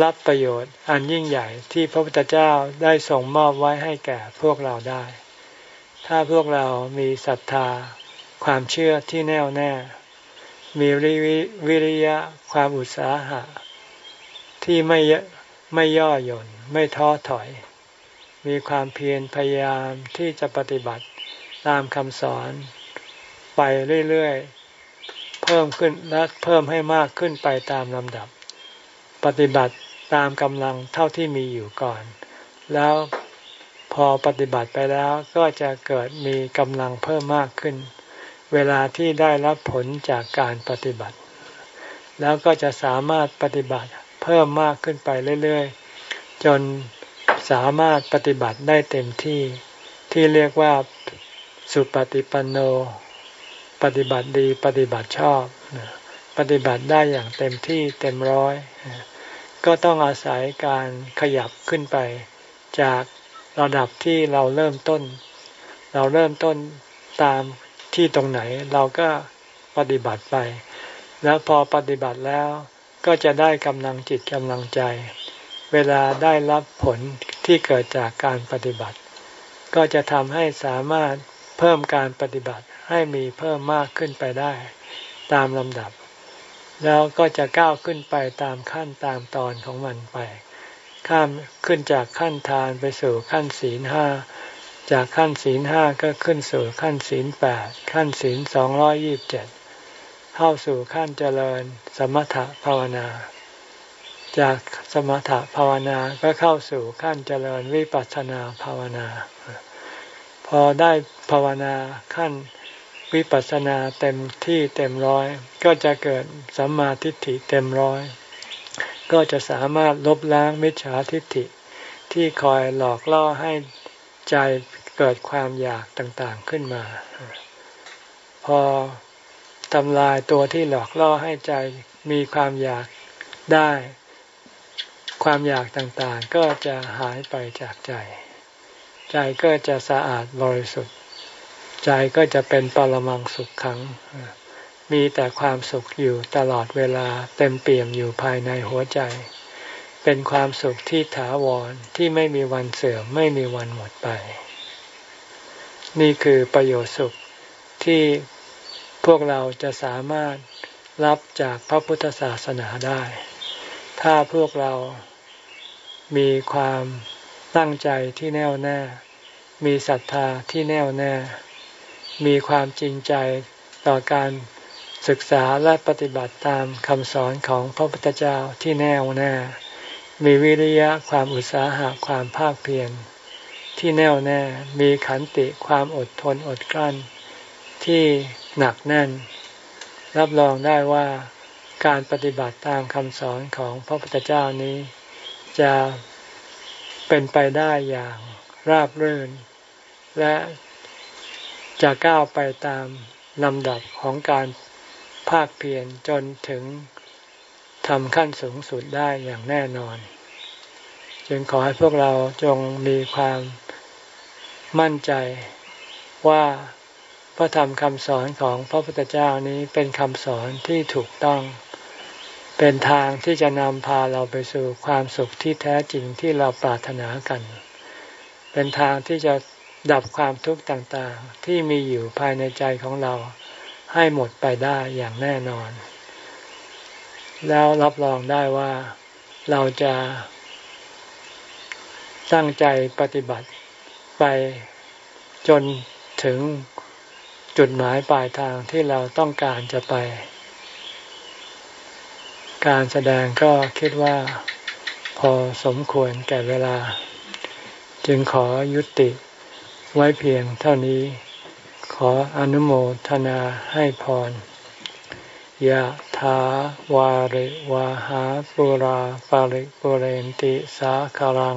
รับประโยชน์อันยิ่งใหญ่ที่พระพุทธเจ้าได้ส่งมอบไว้ให้แก่พวกเราได้ ถ้าพวกเรามีศรัทธา ความเชื่อที่แน่วแน่ มีวิริยะความอุตสาหะ ที่ไม่ไม่ย่อหย่อนไม่ท้อถอย มีความเพียรพยายามที่จะปฏิบัติตามคำสอนไปเรื่อยๆ เพิ่มขึ้นและเพิ่มให้มากขึ้นไปตามลำดับ ปฏิบัติตามกำลังเท่าที่มีอยู่ก่อน แล้วพอปฏิบัติไปแล้วก็จะเกิดมีกำลังเพิ่มมากขึ้น เวลาที่ได้รับผลจากการปฏิบัติ แล้วก็จะสามารถปฏิบัติ พิ่มมากขึ้นไปเรื่อยๆ จนสามารถปฏิบัติได้เต็มที่ที่เรียกว่าสุปฏิปันโน ปฏิบัติดีปฏิบัติชอบ ปฏิบัติได้อย่างเต็มที่เต็มร้อย ก็ต้องอาศัยการขยับขึ้นไป จากระดับที่เราเริ่มต้น เราเริ่มต้นตามที่ตรงไหนเราก็ปฏิบัติไป แล้วพอปฏิบัติแล้ว ก็จะได้กำลังจิตกำลังใจ เวลาได้รับผลที่เกิดจากการปฏิบัติ ก็จะทำให้สามารถเพิ่มการปฏิบัติให้มีเพิ่มมากขึ้นไปได้ ตามลำดับ แล้วก็จะก้าวขึ้นไปตามขั้นตามตอนของมันไป ข้ามขึ้นจากขั้นทานไปสู่ขั้นศีลห้าจากขั้นศีลห้าก็ขึ้นสู่ขั้นศีลแปดขั้นศีลสองร้อยยิบเจ็ด เข้าสู่ขั้นเจริญสมถภาวนา จากสมถภาวนาก็เข้าสู่ขั้นเจริญวิปัสสนาภาวนา พอได้ภาวนาขั้นวิปัสสนาเต็มที่เต็มร้อย ก็จะเกิดสัมมาทิฏฐิเต็มร้อย ก็จะสามารถลบล้างมิจฉาทิฏฐิที่คอยหลอกล่อให้ใจเกิดความอยากต่างๆขึ้นมา พอ ทำลายตัวที่หลอกล่อให้ใจมีความอยากได้ ความอยากต่างๆ ก็จะหายไปจากใจ ใจก็จะสะอาดบริสุทธิ์ ใจก็จะเป็นปรมังสุขขัง มีแต่ความสุขอยู่ตลอดเวลาเต็มเปี่ยมอยู่ภายในหัวใจ เป็นความสุขที่ถาวรที่ไม่มีวันเสื่อมไม่มีวันหมดไป นี่คือประโยชน์สุขที่ พวกเราจะสามารถรับจากพระพุทธศาสนาได้ ถ้าพวกเรามีความตั้งใจที่แน่วแน่ มีศรัทธาที่แน่วแน่ มีความจริงใจต่อการศึกษาและปฏิบัติตามคำสอนของพระพุทธเจ้าที่แน่วแน่ มีวิริยะความอุตสาหะความภาคเพียรที่แน่วแน่ มีขันติความอดทนอดกลั้น ที่ หนักแน่น รับรองได้ว่าการปฏิบัติตามคำสอนของพระพุทธเจ้านี้ จะเป็นไปได้อย่างราบรื่น และจะก้าวไปตามลำดับของการภาคเพียรจนถึงทำขั้นสูงสุดได้อย่างแน่นอน จึงขอให้พวกเราจงมีความมั่นใจว่า พระธรรมคำสอนของพระพุทธเจ้านี้เป็นคำสอนที่ถูกต้อง เป็นทางที่จะนำพาเราไปสู่ความสุขที่แท้จริงที่เราปรารถนากัน เป็นทางที่จะดับความทุกข์ต่างๆ ที่มีอยู่ภายในใจของเราให้หมดไปได้อย่างแน่นอน แล้วรับรองได้ว่าเราจะตั้งใจปฏิบัติไปจนถึง จุดหมายปลายทางที่เราต้องการจะไป การแสดงก็คิดว่าพอสมควรแก่เวลา จึงขอยุติไว้เพียงเท่านี้ ขออนุโมทนาให้พรยะถาวาริวาหาปุราปาริปุเรนติสาคารัง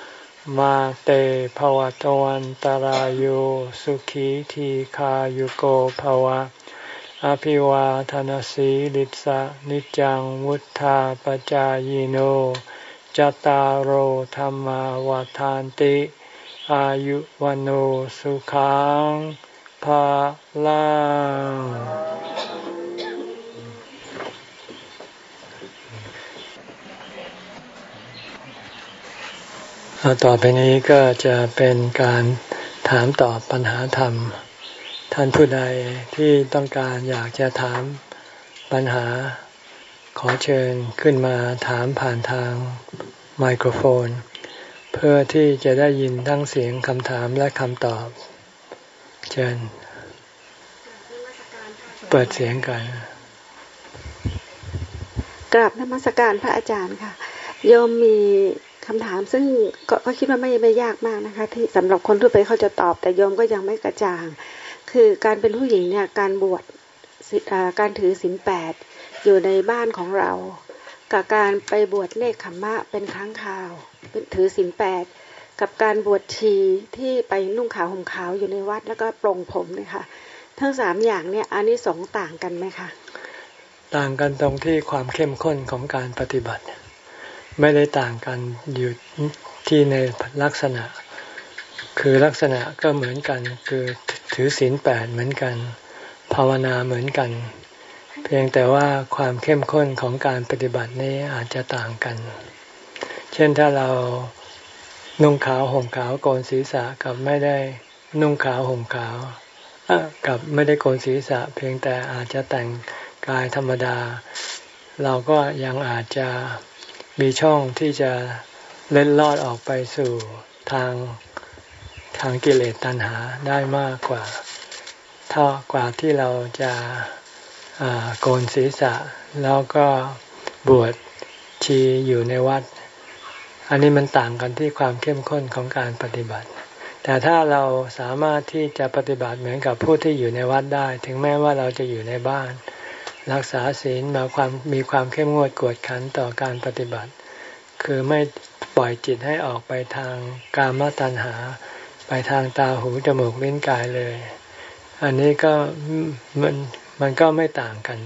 มาเตภวตวันตารโยสุขีทีขายุโกภวะ อภิวาทนสีลิสะนิจังวุธาปจายโนจตารโหธรรมวาทานติ อายุวันโอสุขังภาลัง ต่อไปนี้ก็จะเป็นการถามตอบปัญหาธรรม ท่านผู้ใดที่ต้องการอยากจะถามปัญหา ขอเชิญขึ้นมาถามผ่านทางไมโครโฟน เพื่อที่จะได้ยินทั้งเสียงคำถามและคำตอบ เชิญ เปิดเสียงกันกราบนมัสการพระอาจารย์ค่ะโยมมี คำถามซึ่งกก็คิดว่าไม่ไม่ยากมากนะคะ ที่สำหรับคนทั่วไปเขาจะตอบ แต่โยมก็ยังไม่กระจ่าง คือการเป็นผู้หญิงเนี่ยการบวชการถือศีลแปดอยู่ในบ้านของเรา กับการไปบวชเนคขมมะเป็นครั้งคราวเป็นถือศีลแปดกับการบวชชีที่ไปนุ่งขาวห่มขาวอยู่ในวัดแล้วก็ปรงผมเนี่ยค่ะทั้งสามอย่างเนี่ยอันนี้สองต่างกันไหมคะต่างกันตรงที่ความเข้มข้นของการปฏิบัติ ไม่ได้ต่างกันอยู่ที่ในลักษณะ คือลักษณะก็เหมือนกัน คือถือศีลแปดเหมือนกัน ภาวนาเหมือนกัน เพียงแต่ว่าความเข้มข้นของการปฏิบัตินี้อาจจะต่างกัน เช่นถ้าเรานุ่งขาวห่มขาวโกนศีรษะกับไม่ได้นุ่งขาวห่มขาวกับไม่ได้โกนศีรษะ เพียงแต่อาจจะแต่งกายธรรมดา เราก็ยังอาจจะ มีช่องที่จะเล่นลอดออกไปสู่ทางทางกิเลสตัณหาได้มากกว่าเท่ากว่าที่เราจะโกนศีรษะ แล้วก็บวชชีอยู่ในวัด อันนี้มันต่างกันที่ความเข้มข้นของการปฏิบัติ แต่ถ้าเราสามารถที่จะปฏิบัติเหมือนกับผู้ที่อยู่ในวัดได้ ถึงแม้ว่าเราจะอยู่ในบ้าน รักษาศีลมาความมีความเข้มงวดกวดขันต่อการปฏิบัติ คือไม่ปล่อยจิตให้ออกไปทางกามตัณหา ไปทางตาหูจมูกลิ้นกายเลย อันนี้ก็มันมันก็ไม่ต่างกัน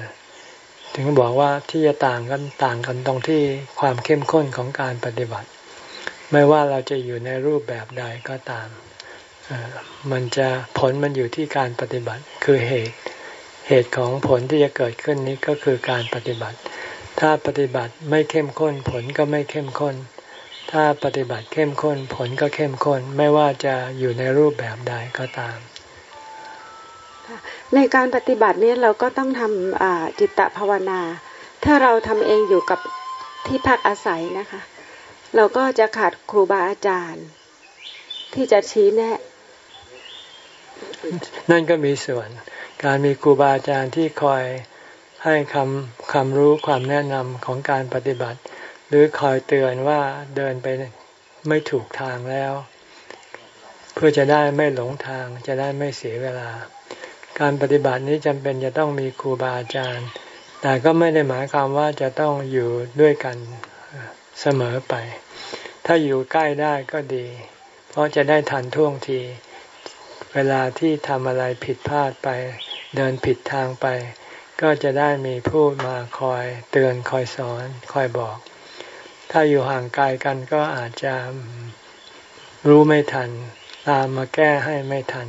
ถึงบอกว่าที่จะต่างกันต่างกันตรงที่ความเข้มข้นของการปฏิบัติ ไม่ว่าเราจะอยู่ในรูปแบบใดก็ตามมันจะผลมันอยู่ที่การปฏิบัติคือเหตุ เหตุของผลที่จะเกิดขึ้นนี้ก็คือการปฏิบัติ ถ้าปฏิบัติไม่เข้มข้นผลก็ไม่เข้มข้น ถ้าปฏิบัติเข้มข้นผลก็เข้มข้น ไม่ว่าจะอยู่ในรูปแบบใดก็ตาม ในการปฏิบัตินี้เราก็ต้องทำจิตตภาวนา ถ้าเราทำเองอยู่กับที่พักอาศัยนะคะ เราก็จะขาดครูบาอาจารย์ ที่จะชี้แนะ นั่นก็มีส่วน การมีครูบาอาจารย์ที่คอยให้คำคำรู้ความแนะนำของการปฏิบัติ หรือคอยเตือนว่าเดินไปไม่ถูกทางแล้ว เพื่อจะได้ไม่หลงทางจะได้ไม่เสียเวลา การปฏิบัตินี้จำเป็นจะต้องมีครูบาอาจารย์ แต่ก็ไม่ได้หมายความว่าจะต้องอยู่ด้วยกันเสมอไป ถ้าอยู่ใกล้ได้ก็ดี เพราะจะได้ทันท่วงที เวลาที่ทำอะไรผิดพลาดไป เดินผิดทางไป ก็จะได้มีผู้มาคอยเตือนคอยสอนคอยบอก ถ้าอยู่ห่างไกลกันก็อาจจะรู้ไม่ทัน ตามมาแก้ให้ไม่ทัน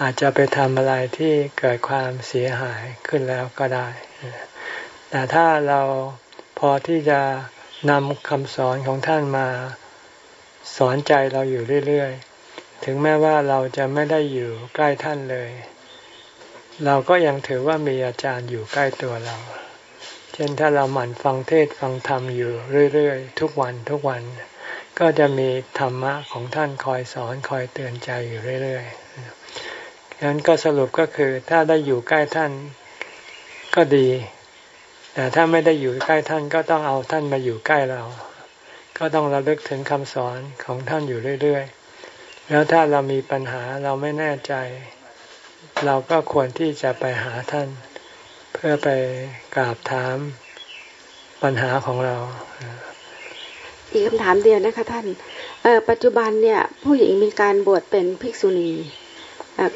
อาจจะไปทำอะไรที่เกิดความเสียหายขึ้นแล้วก็ได้ แต่ถ้าเราพอที่จะนำคำสอนของท่านมาสอนใจเราอยู่เรื่อย ๆ ถึงแม้ว่าเราจะไม่ได้อยู่ใกล้ท่านเลย เราก็ยังถือว่ามีอาจารย์อยู่ใกล้ตัวเรา เช่นถ้าเราหมั่นฟังเทศฟังธรรมอยู่เรื่อยๆ ทุกวันทุกวัน ก็จะมีธรรมะของท่านคอยสอนคอยเตือนใจอยู่เรื่อยๆฉะนั้นก็สรุปก็คือถ้าได้อยู่ใกล้ท่านก็ดี แต่ถ้าไม่ได้อยู่ใกล้ท่านก็ต้องเอาท่านมาอยู่ใกล้เรา ก็ต้องระลึกถึงคำสอนของท่านอยู่เรื่อยๆ แล้วถ้าเรามีปัญหาเราไม่แน่ใจ เราก็ควรที่จะไปหาท่าน เพื่อไปกราบถามปัญหาของเรา อีกคำถามเดียวนะคะท่านปัจจุบันเนี่ยผู้หญิงมีการบวชเป็นภิกษุณี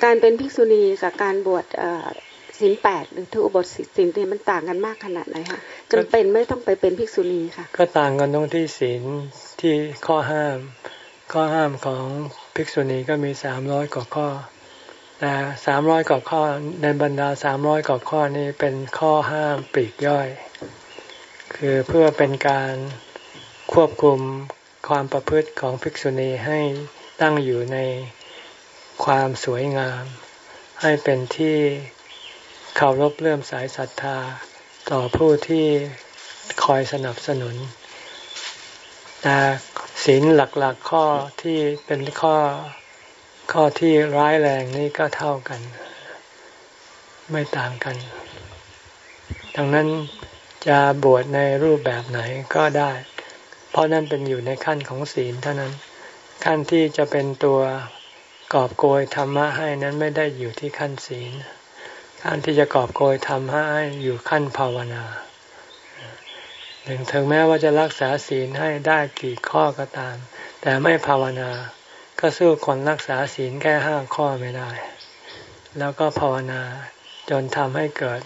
การเป็นภิกษุณีกับการบวชศีลแปดหรือทุบทศีลเนี่ยมันต่างกันมากขนาดไหนคะจำเป็นไม่ต้องไปเป็นภิกษุณีค่ะ ก็ต่างกันตรงที่ศีลที่ข้อห้าม ข้อห้ามของภิกษุณีก็มีสามร้อยกว่าข้อ แต่สามร้อยกว่าข้อในบรรดาสามร้อยกว่าข้อนี้เป็นข้อห้ามปีกย่อย คือเพื่อเป็นการควบคุมความประพฤติของภิกษุณีให้ตั้งอยู่ในความสวยงาม ให้เป็นที่เคารพเลื่อมสายศรัทธา ต่อผู้ที่คอยสนับสนุน แต่ศีลหลักๆข้อที่เป็นข้อ ข้อที่ร้ายแรงนี่ก็เท่ากัน ไม่ต่างกัน ดังนั้นจะบวชในรูปแบบไหนก็ได้ เพราะนั่นเป็นอยู่ในขั้นของศีลเท่านั้น ขั้นที่จะเป็นตัวกอบโกยธรรมะให้นั้นไม่ได้อยู่ที่ขั้นศีล ขั้นที่จะกอบโกยธรรมะให้อยู่ขั้นภาวนาถึงถึงแม้ว่าจะรักษาศีลให้ได้กี่ข้อก็ตาม แต่ไม่ภาวนา ก็สู้คนรักษาศีลแค่ห้าข้อไม่ได้ แล้วก็ภาวนาจนทำให้เกิด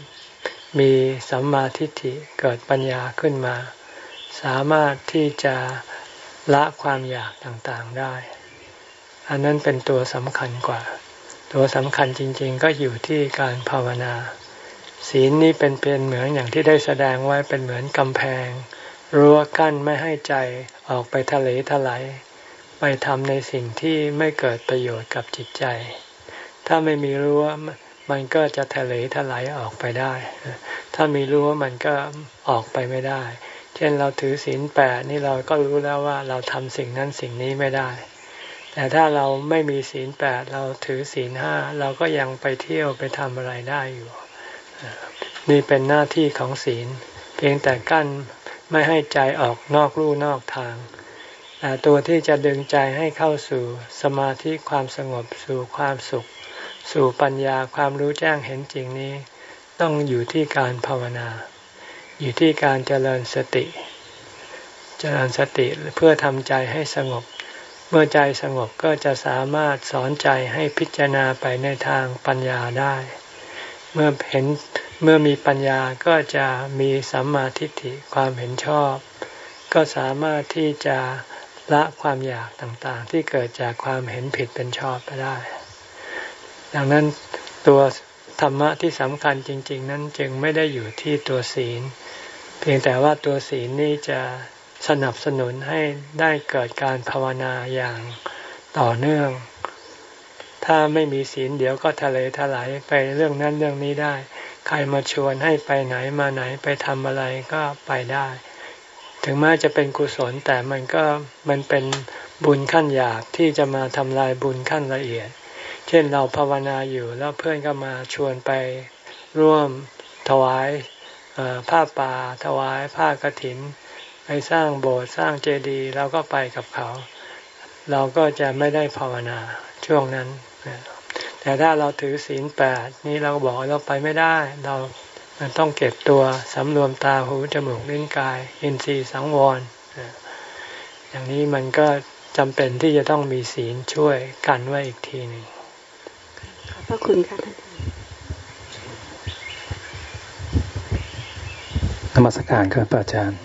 มีสัมมาทิฏฐิเกิดปัญญาขึ้นมา สามารถที่จะละความอยากต่างๆได้ อันนั้นเป็นตัวสำคัญกว่า ตัวสำคัญจริง ๆ ก็อยู่ที่การภาวนา ศีลนี้เป็นเป็นเหมือนอย่างที่ได้แสดงไว้เป็นเหมือนกำแพงรั้วกั้นไม่ให้ใจออกไปทะเลทลาย ไปทำในสิ่งที่ไม่เกิดประโยชน์กับจิตใจ ถ้าไม่มีรั้วมันก็จะทะเลทลายออกไปได้ ถ้ามีรั้วมันก็ออกไปไม่ได้ เช่นเราถือศีลแปดนี่เราก็รู้แล้วว่าเราทำสิ่งนั้นสิ่งนี้ไม่ได้ แต่ถ้าเราไม่มีศีลแปดเราถือศีลห้าเราก็ยังไปเที่ยวไปทำอะไรได้อยู่นี่เป็นหน้าที่ของศีล เพียงแต่กั้นไม่ให้ใจออกนอกลู่นอกทาง แต่ตัวที่จะดึงใจให้เข้าสู่สมาธิความสงบสู่ความสุข สู่ปัญญาความรู้แจ้งเห็นจริงนี้ ต้องอยู่ที่การภาวนา อยู่ที่การเจริญสติ เจริญสติเพื่อทำใจให้สงบ เมื่อใจสงบก็จะสามารถสอนใจให้พิจารณาไปในทางปัญญาได้ เมื่อเห็นเมื่อมีปัญญาก็จะมีสัมมาทิฏฐิความเห็นชอบ ก็สามารถที่จะ ละความอยากต่างๆ ที่เกิดจากความเห็นผิดเป็นชอบไปได้ ดังนั้นตัวธรรมะที่สำคัญจริง ๆ นั้นจึงไม่ได้อยู่ที่ตัวศีล เพียงแต่ว่าตัวศีลนี้จะสนับสนุนให้ได้เกิดการภาวนาอย่างต่อเนื่อง ถ้าไม่มีศีลเดี๋ยวก็ทะเลทลายไปเรื่องนั้นเรื่องนี้ได้ ใครมาชวนให้ไปไหนมาไหนไปทำอะไรก็ไปได้ ถึงแม้จะเป็นกุศลแต่มันก็มันเป็นบุญขั้นหยาบที่จะมาทำลายบุญขั้นละเอียด เช่นเราภาวนาอยู่แล้วเพื่อนก็มาชวนไปร่วมถวายผ้าป่าถวายผ้ากรถิน ไปสร้างโบสถ์สร้างเจดีย์เราก็ไปกับเขา เราก็จะไม่ได้ภาวนาช่วงนั้น แต่ถ้าเราถือศีลแปดนี้เราบอกเราไปไม่ได้เรา ต้องเก็บตัวสำรวมตาหูจมูกลิ้นกาย อินทรีย์สังวร อย่างนี้มันก็จำเป็นที่จะต้องมีศีลช่วยกันไว้อีกทีหนึ่งขอบพระคุณค่ะท่านนมัสการครับอาจารย์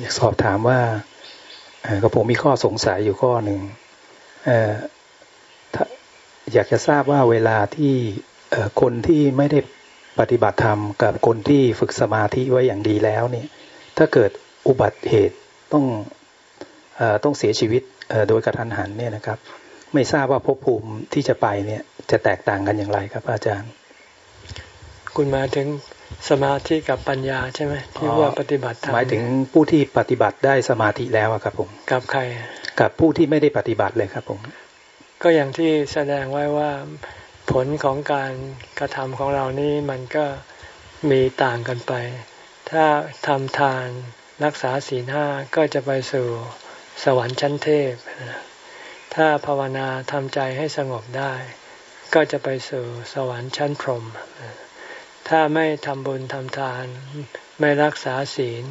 อยากสอบถามว่าก็ผมมีข้อสงสัยอยู่ข้อหนึ่งอยากจะทราบว่าเวลาที่คนที่ไม่ได้ ปฏิบัติธรรมกับคนที่ฝึกสมาธิไว้อย่างดีแล้วเนี่ย ถ้าเกิดอุบัติเหตุต้องอต้องเสียชีวิตโดยกระทันหันเนี่ยนะครับ ไม่ทราบว่าภพภูมิที่จะไปเนี่ยจะแตกต่างกันอย่างไรครับ อาจารย์ คุณมาถึงสมาธิกับปัญญาใช่ไหมที่ว่าปฏิบัติธรรมหมายถึงผู้ที่ปฏิบัติได้สมาธิแล้วครับผมกับใคร กับผู้ที่ไม่ได้ปฏิบัติเลยครับผมก็อย่างที่แสดงไว้ว่า ผลของการกระทำของเรานี้มันก็มีต่างกันไป ถ้าทำทานรักษาศีลห้าก็จะไปสู่สวรรค์ชั้นเทพ ถ้าภาวนาทำใจให้สงบได้ ก็จะไปสู่สวรรค์ชั้นพรหมถ้าไม่ทำบุญทำทาน ไม่รักษาศีล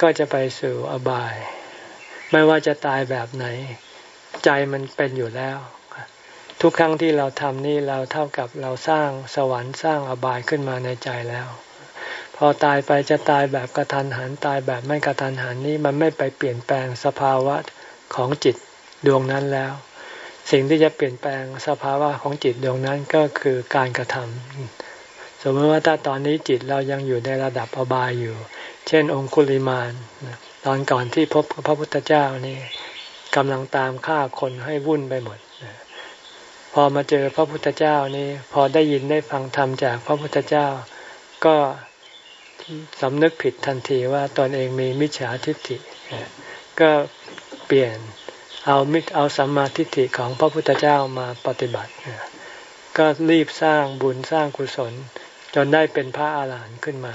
ก็จะไปสู่อบาย ไม่ว่าจะตายแบบไหน ใจมันเป็นอยู่แล้ว ทุกครั้งที่เราทำนี่เราเท่ากับเราสร้างสวรรค์สร้างอบายขึ้นมาในใจแล้ว พอตายไปจะตายแบบกระทันหันตายแบบไม่กระทันหันนี่มันไม่ไปเปลี่ยนแปลงสภาวะของจิตดวงนั้นแล้ว สิ่งที่จะเปลี่ยนแปลงสภาวะของจิตดวงนั้นก็คือการกระทำสมมติว่าถ้าตอนนี้จิตเรายังอยู่ในระดับอบายอยู่ เช่น องคุลิมานตอนก่อนที่พบพระพุทธเจ้านี่กำลังตามฆ่าคนให้วุ่นไปหมด พอมาเจอพระพุทธเจ้านี่พอได้ยินได้ฟังธรรมจากพระพุทธเจ้า ก็สำนึกผิดทันทีว่าตนเองมีมิจฉาทิฏฐิ ก็เปลี่ยนเอามิเอาสัมมาทิฏฐิของพระพุทธเจ้ามาปฏิบัติ ก็รีบสร้างบุญสร้างกุศล จนได้เป็นพระอาหารหันต์ขึ้นมา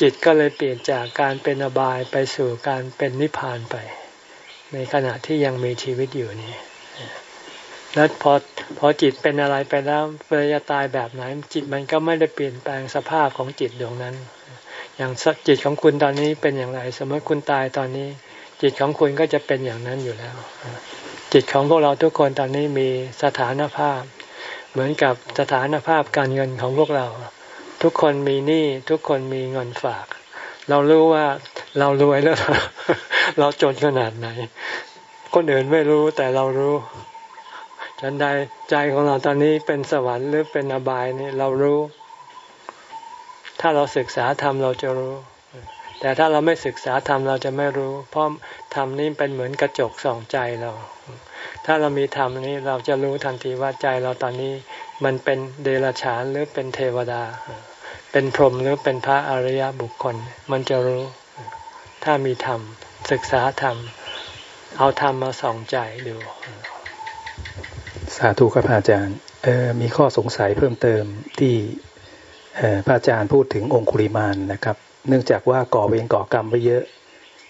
จิตก็เลยเปลี่ยนจากการเป็นอบายไปสู่การเป็นนิพพานไป ในขณะที่ยังมีชีวิตอยู่นี่ แล้วพอพอจิตเป็นอะไรไปแล้วเวลาตายแบบไหน จิตมันก็ไม่ได้เปลี่ยนแปลงสภาพของจิตดวงนั้น อย่างจิตของคุณตอนนี้เป็นอย่างไร สมมติคุณตายตอนนี้ จิตของคุณก็จะเป็นอย่างนั้นอยู่แล้ว จิตของพวกเราทุกคนตอนนี้มีสถานภาพ เหมือนกับสถานภาพการเงินของพวกเรา ทุกคนมีหนี้ทุกคนมีเงินฝาก เรารู้ว่าเรารวยแล้วเราจนขนาดไหน คนอื่นไม่รู้แต่เรารู้ ฉันใดใจของเราตอนนี้เป็นสวรรค์หรือเป็นอบายนี่เรารู้ ถ้าเราศึกษาธรรมเราจะรู้ แต่ถ้าเราไม่ศึกษาธรรมเราจะไม่รู้ เพราะธรรมนี้เป็นเหมือนกระจกส่องใจเรา ถ้าเรามีธรรมนี้เราจะรู้ทันทีว่าใจเราตอนนี้มันเป็นเดรัจฉานหรือเป็นเทวดา เป็นพรหมหรือเป็นพระอริยบุคคล มันจะรู้ ถ้ามีธรรมศึกษาธรรม เอาธรรมมาส่องใจดู สาธุครับอาจารย์มีข้อสงสัยเพิ่มเติมที่พระอาจารย์พูดถึงองคุริมานนะครับ เนื่องจากว่าก่อเวรก่อกรรมไปเยอะ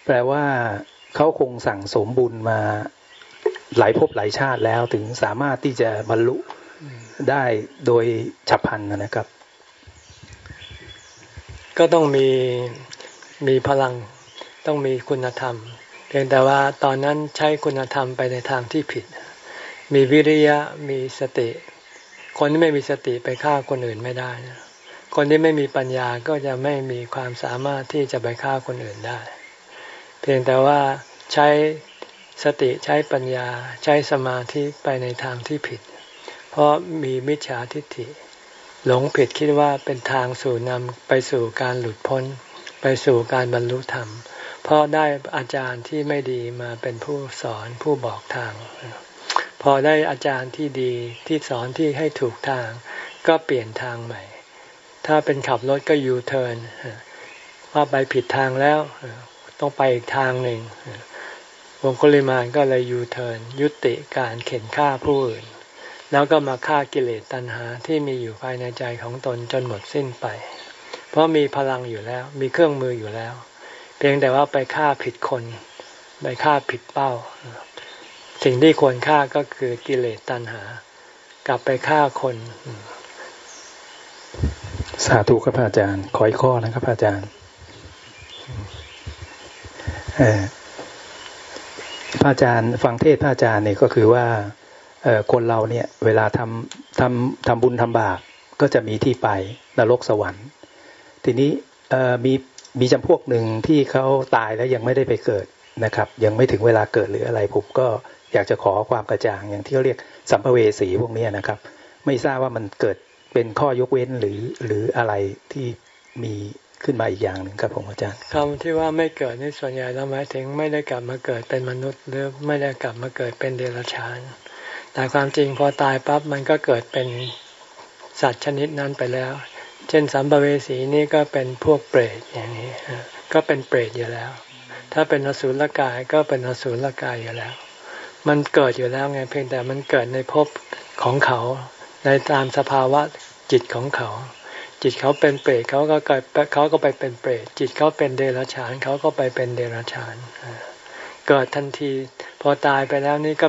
แปลว่าเขาคงสั่งสมบุญมาหลายภพหลายชาติแล้วถึงสามารถที่จะบรรลุได้โดยฉับพลันนะครับ ก็ต้องมีมีพลังต้องมีคุณธรรม เพียงแต่ว่าตอนนั้นใช้คุณธรรมไปในทางที่ผิด มีวิริยะมีสติ คนที่ไม่มีสติไปฆ่าคนอื่นไม่ได้นะคนที่ไม่มีปัญญาก็จะไม่มีความสามารถที่จะไปฆ่าคนอื่นได้ เพียงแต่ว่าใช้สติใช้ปัญญาใช้สมาธิไปในทางที่ผิด เพราะมีมิจฉาทิฏฐิ หลงผิดคิดว่าเป็นทางสู่นำไปสู่การหลุดพ้น ไปสู่การบรรลุธรรม เพราะได้อาจารย์ที่ไม่ดีมาเป็นผู้สอนผู้บอกทาง พอได้อาจารย์ที่ดีที่สอนที่ให้ถูกทาง ก็เปลี่ยนทางใหม่ ถ้าเป็นขับรถก็ยูเทิร์นว่าไปผิดทางแล้วต้องไปอีกทางหนึ่งองคุลิมาลก็เลยยูเทิร์นยุติการเข่นฆ่าผู้อื่น แล้วก็มาฆ่ากิเลสตัณหาที่มีอยู่ภายในใจของตนจนหมดสิ้นไป เพราะมีพลังอยู่แล้วมีเครื่องมืออยู่แล้ว เพียงแต่ว่าไปฆ่าผิดคน ไปฆ่าผิดเป้า สิ่งที่ควรฆ่าก็คือกิเลสตัณหา กลับไปฆ่าคน สาธุครับอาจารย์ ขออีกข้อนะครับอาจารย์พระอาจารย์ฟังเทศพระอาจารย์เนี่ยก็คือว่าคนเราเนี่ยเวลาทำทำทำบุญทำบาปก็จะมีที่ไปนรกสวรรค์ ทีนี้มีมีจำพวกหนึ่งที่เขาตายแล้วยังไม่ได้ไปเกิดนะครับ ยังไม่ถึงเวลาเกิดหรืออะไรผมก็ อยากจะขอความกระจ่างอย่างที่เขาเรียกสัมภเวสีพวกนี้นะครับ ไม่ทราบว่ามันเกิดเป็นข้อยกเว้นหรือหรืออะไรที่มีขึ้นมาอีกอย่างหนึ่งครับผมอาจารย์คำที่ว่าไม่เกิดนี่ส่วนใหญ่เราหมายถึงไม่ได้กลับมาเกิดเป็นมนุษย์ หรือไม่ได้กลับมาเกิดเป็นเดรัจฉาน แต่ความจริงพอตายปั๊บมันก็เกิดเป็นสัตว์ชนิดนั้นไปแล้ว เช่นสัมภเวสีนี่ก็เป็นพวกเปรตอย่างนี้ก็เป็นเปรตอยู่แล้ว ถ้าเป็นอสุรกายก็เป็นอสุรกายอยู่แล้ว มันเกิดอยู่แล้วไงเพียงแต่มันเกิดในภพของเขา ในตามสภาวะจิตของเขา จิตเขาเป็นเปรตเขาก็เกิดเขาก็ไปเป็นเปรตจิตเขาเป็นเดรัจฉานเขาก็ไปเป็นเดรัจฉานเกิดทันที พอตายไปแล้วนี่ก็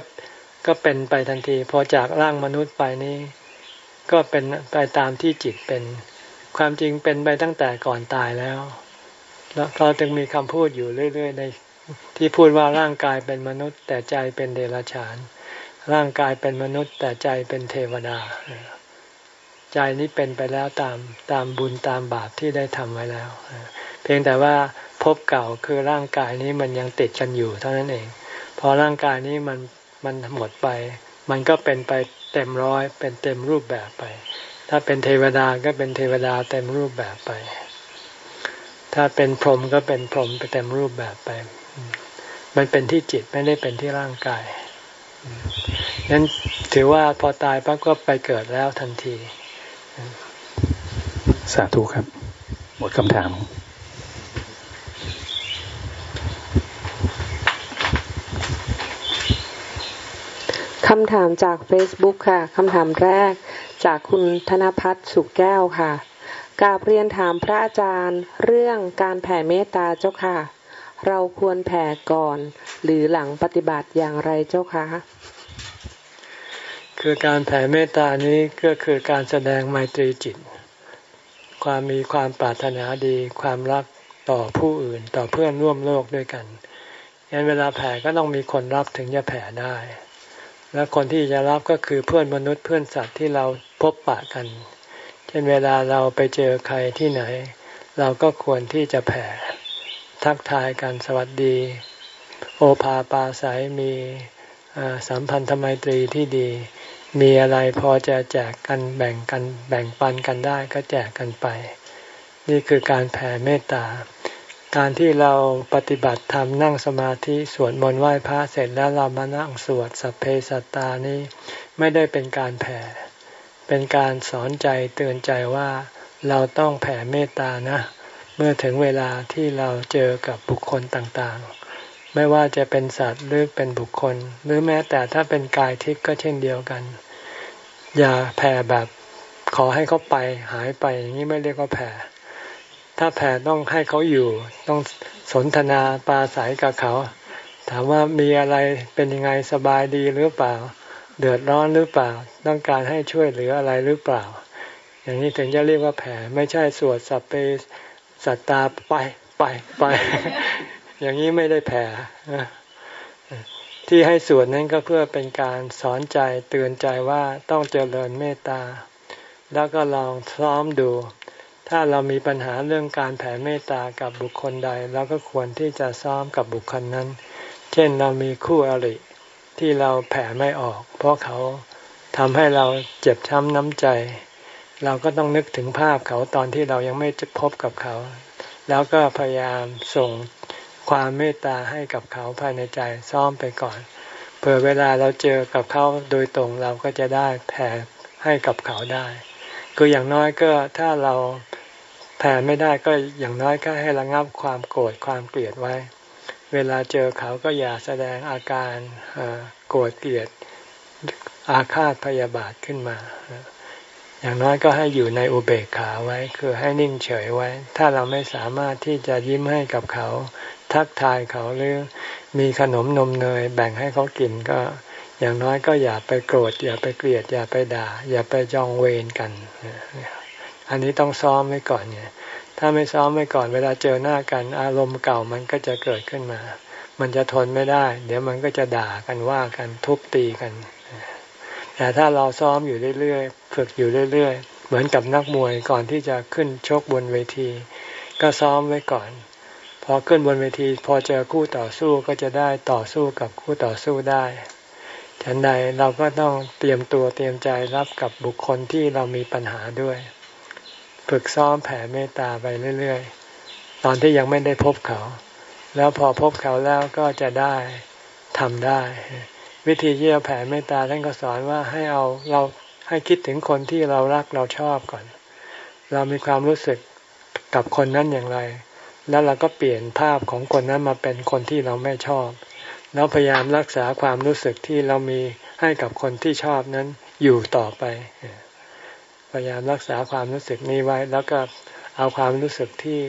ก็เป็นไปทันที พอจากร่างมนุษย์ไปนี้ก็เป็นไปตามที่จิตเป็น ความจริงเป็นไปตั้งแต่ก่อนตายแล้วแล้วเราจึงมีคำพูดอยู่เรื่อย ๆ ใน ที่พูดว่าร่างกายเป็นมนุษย์ แต่ใจเป็นเดรัจฉาน ร่างกายเป็นมนุษย์ แต่ใจเป็นเทวดา ใจนี้เป็นไปแล้วตามตามบุญตามบาปที่ได้ทำไว้แล้ว เพียงแต่ว่าพบเก่าคือร่างกายนี้มันยังติดกันอยู่เท่านั้นเอง พอร่างกายนี้มันมันหมดไป มันก็เป็นไปเต็มร้อย เป็นเต็มรูปแบบไป ถ้าเป็นเทวดาก็เป็นเทวดาเต็มรูปแบบไป ถ้าเป็นพรหมก็เป็นพรหมไปเต็มรูปแบบไป มันเป็นที่จิตไม่ได้เป็นที่ร่างกายนั้นถือว่าพอตายปั๊บก็ไปเกิดแล้วทันที สาธุครับ หมดคำถามคำถามจาก Facebook ค่ะ คำถามแรกจากคุณธนพัฒน์สุกแก้วค่ะ กาบเรียนถามพระอาจารย์เรื่องการแผ่เมตตาเจ้าค่ะ เราควรแผ่ก่อน หรือหลังปฏิบัติอย่างไรเจ้าคะ คือการแผ่เมตตานี้ก็คือการแสดงไมตรีจิต ความมีความปรารถนาดี ความรักต่อผู้อื่นต่อเพื่อนร่วมโลกด้วยกันยันเวลาแผ่ก็ต้องมีคนรับถึงจะแผ่ได้ และคนที่จะรับก็คือเพื่อนมนุษย์เพื่อนสัตว์ที่เราพบปะกัน เช่นเวลาเราไปเจอใครที่ไหน เราก็ควรที่จะแผ่ ทักทายกันสวัสดี โอภาปาสายมีสัมพันธไมตรีที่ดี มีอะไรพอจะแจกกันแบ่งกันแบ่งปันกันได้ก็แจกกันไป นี่คือการแผ่เมตตา การที่เราปฏิบัติธรรมนั่งสมาธิสวดมนต์ไหว้พระเสร็จแล้วเรามานั่งสวดสัพเพสัตตานี้ไม่ได้เป็นการแผ่ เป็นการสอนใจเตือนใจว่าเราต้องแผ่เมตตานะ เมื่อถึงเวลาที่เราเจอกับบุคคลต่างๆ ไม่ว่าจะเป็นสัตว์หรือเป็นบุคคล หรือแม้แต่ถ้าเป็นกายทิพย์ก็เช่นเดียวกัน อย่าแผ่แบบขอให้เขาไปหายไปอย่างนี้ไม่เรียกว่าแผ่ถ้าแผ่ต้องให้เขาอยู่ ต้องสนทนาปาศัยกับเขา ถามว่ามีอะไรเป็นยังไงสบายดีหรือเปล่า เดือดร้อนหรือเปล่า ต้องการให้ช่วยเหลืออะไรหรือเปล่า อย่างนี้ถึงจะเรียกว่าแผ่ไม่ใช่สวดสัพเพ สัตตาไปไปไป อย่างนี้ไม่ได้แผ่ที่ให้สวดนั้นก็เพื่อเป็นการสอนใจเตือนใจว่าต้องเจริญเมตตา แล้วก็ลองซ้อมดู ถ้าเรามีปัญหาเรื่องการแผ่เมตตากับบุคคลใดเราก็ควรที่จะซ้อมกับบุคคลนั้น เช่นเรามีคู่อริที่เราแผ่ไม่ออก เพราะเขาทำให้เราเจ็บช้ำน้ำใจ เราก็ต้องนึกถึงภาพเขาตอนที่เรายังไม่พบกับเขา แล้วก็พยายามส่งความเมตตาให้กับเขาภายในใจซ้อมไปก่อนเผื่อเวลาเราเจอกับเขาโดยตรงเราก็จะได้แผ่ให้กับเขาได้คืออย่างน้อยก็ถ้าเราแผ่ไม่ได้ก็อย่างน้อยก็ให้ระงับความโกรธความเกลียดไว้ เวลาเจอเขาก็อย่าแสดงอาการโกรธเกลียดอาฆาตพยาบาทขึ้นมา อย่างน้อยก็ให้อยู่ในอุเบกขาไว้ คือให้นิ่งเฉยไว้ ถ้าเราไม่สามารถที่จะยิ้มให้กับเขา ทักทายเขาหรือมีขนมนมเนยแบ่งให้เขากินก็ อย่างน้อยก็อย่าไปโกรธ อย่าไปเกลียด อย่าไปด่า อย่าไปจองเวรกัน อันนี้ต้องซ้อมไว้ก่อนเนี่ยถ้าไม่ซ้อมไว้ก่อนเวลาเจอหน้ากันอารมณ์เก่ามันก็จะเกิดขึ้นมา มันจะทนไม่ได้ เดี๋ยวมันก็จะด่ากันว่ากันทุบตีกัน แต่ถ้าเราซ้อมอยู่เรื่อยๆฝึกอยู่เรื่อยๆ เหมือนกับนักมวยก่อนที่จะขึ้นชกบนเวที ก็ซ้อมไว้ก่อน พอขึ้นบนเวที พอเจอคู่ต่อสู้ก็จะได้ต่อสู้กับคู่ต่อสู้ได้ฉันใดเราก็ต้องเตรียมตัวเตรียมใจรับกับบุคคลที่เรามีปัญหาด้วย ฝึกซ้อมแผ่เมตตาไปเรื่อยๆ ตอนที่ยังไม่ได้พบเขา แล้วพอพบเขาแล้วก็จะได้ทำได้ วิธีที่จะแผ่เมตตาท่านก็สอนว่าให้เอาเราให้คิดถึงคนที่เรารักเราชอบก่อน เรามีความรู้สึกกับคนนั้นอย่างไร แล้วเราก็เปลี่ยนภาพของคนนั้นมาเป็นคนที่เราไม่ชอบ แล้วพยายามรักษาความรู้สึกที่เรามีให้กับคนที่ชอบนั้นอยู่ต่อไป พยายามรักษาความรู้สึกนี้ไว้ แล้วก็เอาความรู้สึกที่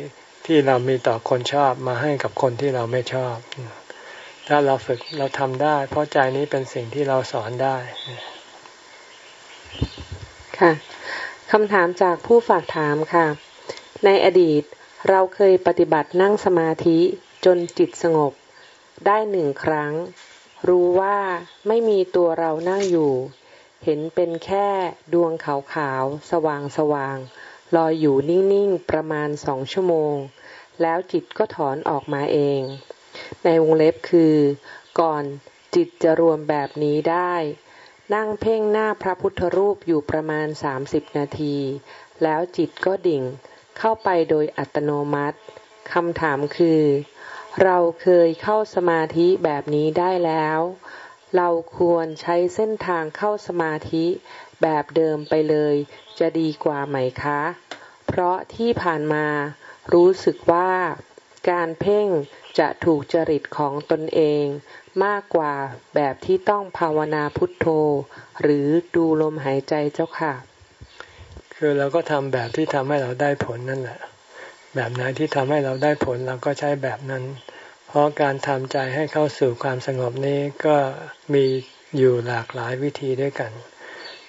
ที่เรามีต่อคนชอบมาให้กับคนที่เราไม่ชอบ ถ้าเราฝึกเราทำได้ เพราะใจนี้เป็นสิ่งที่เราสอนได้ ค่ะคำถามจากผู้ฝากถามค่ะ ในอดีตเราเคยปฏิบัตินั่งสมาธิจนจิตสงบ ได้หนึ่งครั้ง รู้ว่าไม่มีตัวเรานั่งอยู่ เห็นเป็นแค่ดวงขาวๆ สว่างๆลอยอยู่นิ่งๆ ประมาณสองชั่วโมง แล้วจิตก็ถอนออกมาเอง ในวงเล็บคือ ก่อนจิตจะรวมแบบนี้ได้ นั่งเพ่งหน้าพระพุทธรูปอยู่ประมาณสามสิบนาที แล้วจิตก็ดิ่งเข้าไปโดยอัตโนมัติคำถามคือ เราเคยเข้าสมาธิแบบนี้ได้แล้ว เราควรใช้เส้นทางเข้าสมาธิแบบเดิมไปเลย จะดีกว่าไหมคะ เพราะที่ผ่านมารู้สึกว่า การเพ่ง จะถูกจริตของตนเองมากกว่าแบบที่ต้องภาวนาพุทโธ หรือดูลมหายใจเจ้าค่ะ คือเราก็ทำแบบที่ทำให้เราได้ผลนั่นแหละ แบบไหนที่ทำให้เราได้ผลเราก็ใช้แบบนั้น เพราะการทำใจให้เข้าสู่ความสงบนี้ก็มีอยู่หลากหลายวิธีด้วยกัน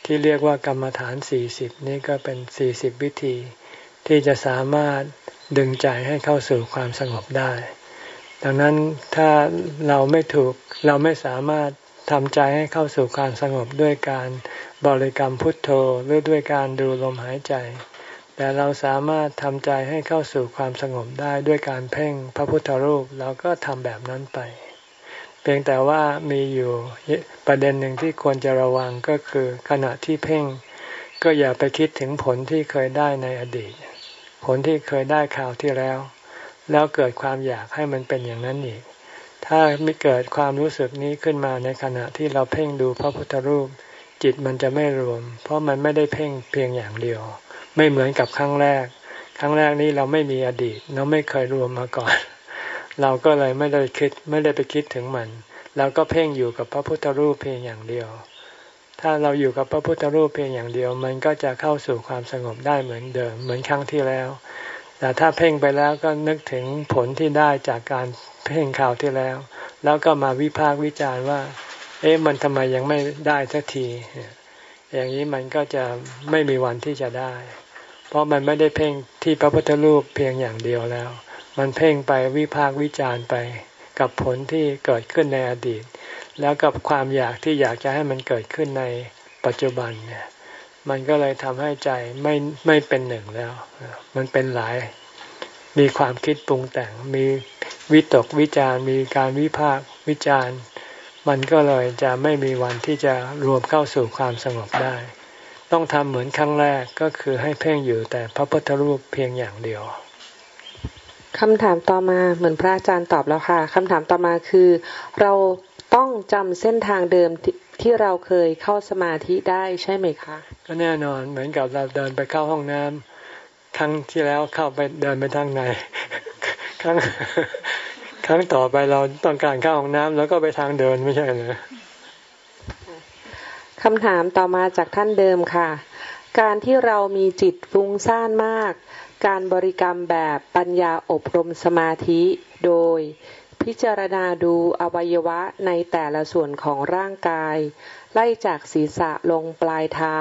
ที่เรียกว่ากรรมฐานสี่สิบนี่ก็เป็นสี่สิบวิธี ที่จะสามารถดึงใจให้เข้าสู่ความสงบได้ ดังนั้นถ้าเราไม่ถูกเราไม่สามารถทำใจให้เข้าสู่ความสงบด้วยการบริกรรมพุทโธหรือด้วยการดูลมหายใจ แต่เราสามารถทำใจให้เข้าสู่ความสงบได้ด้วยการเพ่งพระพุทธรูปเราก็ทำแบบนั้นไป เพียงแต่ว่ามีอยู่ประเด็นหนึ่งที่ควรจะระวังก็คือขณะที่เพ่ง ก็อย่าไปคิดถึงผลที่เคยได้ในอดีต ผลที่เคยได้ข่าวที่แล้ว แล้วเกิดความอยากให้มันเป็นอย่างนั้นอีก ถ้าไม่เกิดความรู้สึกนี้ขึ้นมาในขณะที่เราเพ่งดูพระพุทธรูป จิตมันจะไม่รวม เพราะมันไม่ได้เพ่งเพียงอย่างเดียว ไม่เหมือนกับครั้งแรก ครั้งแรกนี้เราไม่มีอดีต เราไม่เคยรวมมาก่อน เราก็เลยไม่ได้คิดไม่ได้ไปคิดถึงมันเราก็เพ่งอยู่กับพระพุทธรูปเพียงอย่างเดียว ถ้าเราอยู่กับพระพุทธรูปเพียงอย่างเดียว มันก็จะเข้าสู่ความสงบได้เหมือนเดิม เหมือนครั้งที่แล้ว แต่ถ้าเพ่งไปแล้วก็นึกถึงผลที่ได้จากการเพ่งข่าวที่แล้ว แล้วก็มาวิพากษ์วิจารณ์ว่า เอ๊ะมันทำไมยังไม่ได้สักที อย่างนี้มันก็จะไม่มีวันที่จะได้ เพราะมันไม่ได้เพ่งที่พระพุทธรูปเพียงอย่างเดียวแล้ว มันเพ่งไปวิพากษ์วิจารณ์ไปกับผลที่เกิดขึ้นในอดีต แล้วกับความอยากที่อยากจะให้มันเกิดขึ้นในปัจจุบันเนี่ย มันก็เลยทำให้ใจไม่ไม่เป็นหนึ่งแล้ว มันเป็นหลาย มีความคิดปรุงแต่ง มีวิตกวิจารมีการวิพากวิจารมันก็เลยจะไม่มีวันที่จะรวมเข้าสู่ความสงบได้ ต้องทำเหมือนครั้งแรกก็คือให้เพ่งอยู่แต่พระพุทธรูปเพียงอย่างเดียวคำถามต่อมาเหมือนพระอาจารย์ตอบแล้วค่ะคำถามต่อมาคือ เราต้องจำเส้นทางเดิม ที่เราเคยเข้าสมาธิได้ใช่ไหมคะ ก็แน่นอนเหมือนกับเราเดินไปเข้าห้องน้ำครั้งที่แล้วเข้าไปเดินไปทางไหนครั้งครั้งต่อไปเราต้องการเข้าห้องน้ำแล้วก็ไปทางเดินไม่ใช่เหรอคำถามต่อมาจากท่านเดิมค่ะ การที่เรามีจิตฟุ้งซ่านมาก การบริกรรมแบบปัญญาอบรมสมาธิโดย พิจารณาดูอวัยวะในแต่ละส่วนของร่างกาย ไล่จากศีรษะลงปลายเท้า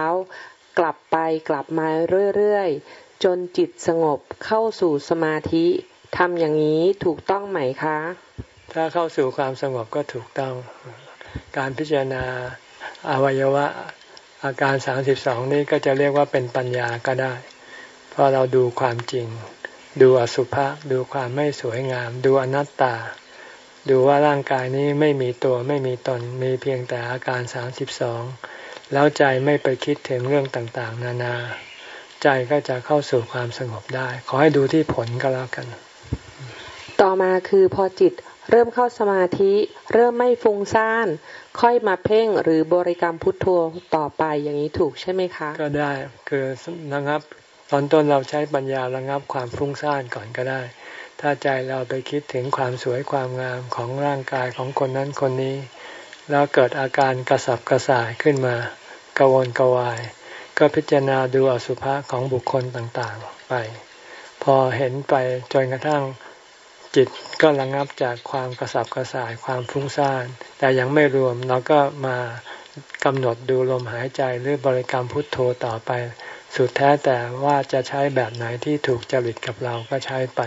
กลับไปกลับมาเรื่อยๆ จนจิตสงบเข้าสู่สมาธิทำอย่างนี้ถูกต้องไหมคะ ถ้าเข้าสู่ความสงบก็ถูกต้อง การพิจารณาอวัยวะอาการสามสิบสองนี้ก็จะเรียกว่าเป็นปัญญาก็ได้ เพราะเราดูความจริง ดูอสุภะ ดูความไม่สวยงาม ดูอนัตตา ดูว่าร่างกายนี้ไม่มีตัวไม่มีตนมีเพียงแต่อาการสามสิบสองแล้วใจไม่ไปคิดถึงเรื่องต่างๆ นานา ใจก็จะเข้าสู่ความสงบได้ ขอให้ดูที่ผลก็แล้วกัน ต่อมาคือพอจิตเริ่มเข้าสมาธิ เริ่มไม่ฟุ้งซ่าน ค่อยมาเพ่งหรือบริกรรมพุทโธต่อไปอย่างนี้ถูกใช่ไหมคะ ก็ได้คือระงับ ตอนต้นเราใช้ปัญญาระงับความฟุ้งซ่านก่อนก็ได้ ถ้าใจเราไปคิดถึงความสวยความงามของร่างกายของคนนั้นคนนี้ แล้วเกิดอาการกระสับกระส่ายขึ้นมากวนกวาย ก็พิจารณาดูอสุภะของบุคคลต่างๆไป พอเห็นไปจนกระทั่งจิตก็ระงับจากความกระสับกระส่ายความฟุ้งซ่าน แต่ยังไม่รวมเราก็มากำหนดดูลมหายใจหรือบริกรรมพุทโธต่อไป สุดแท้แต่ว่าจะใช้แบบไหนที่ถูกจริตกับเราก็ใช้ไป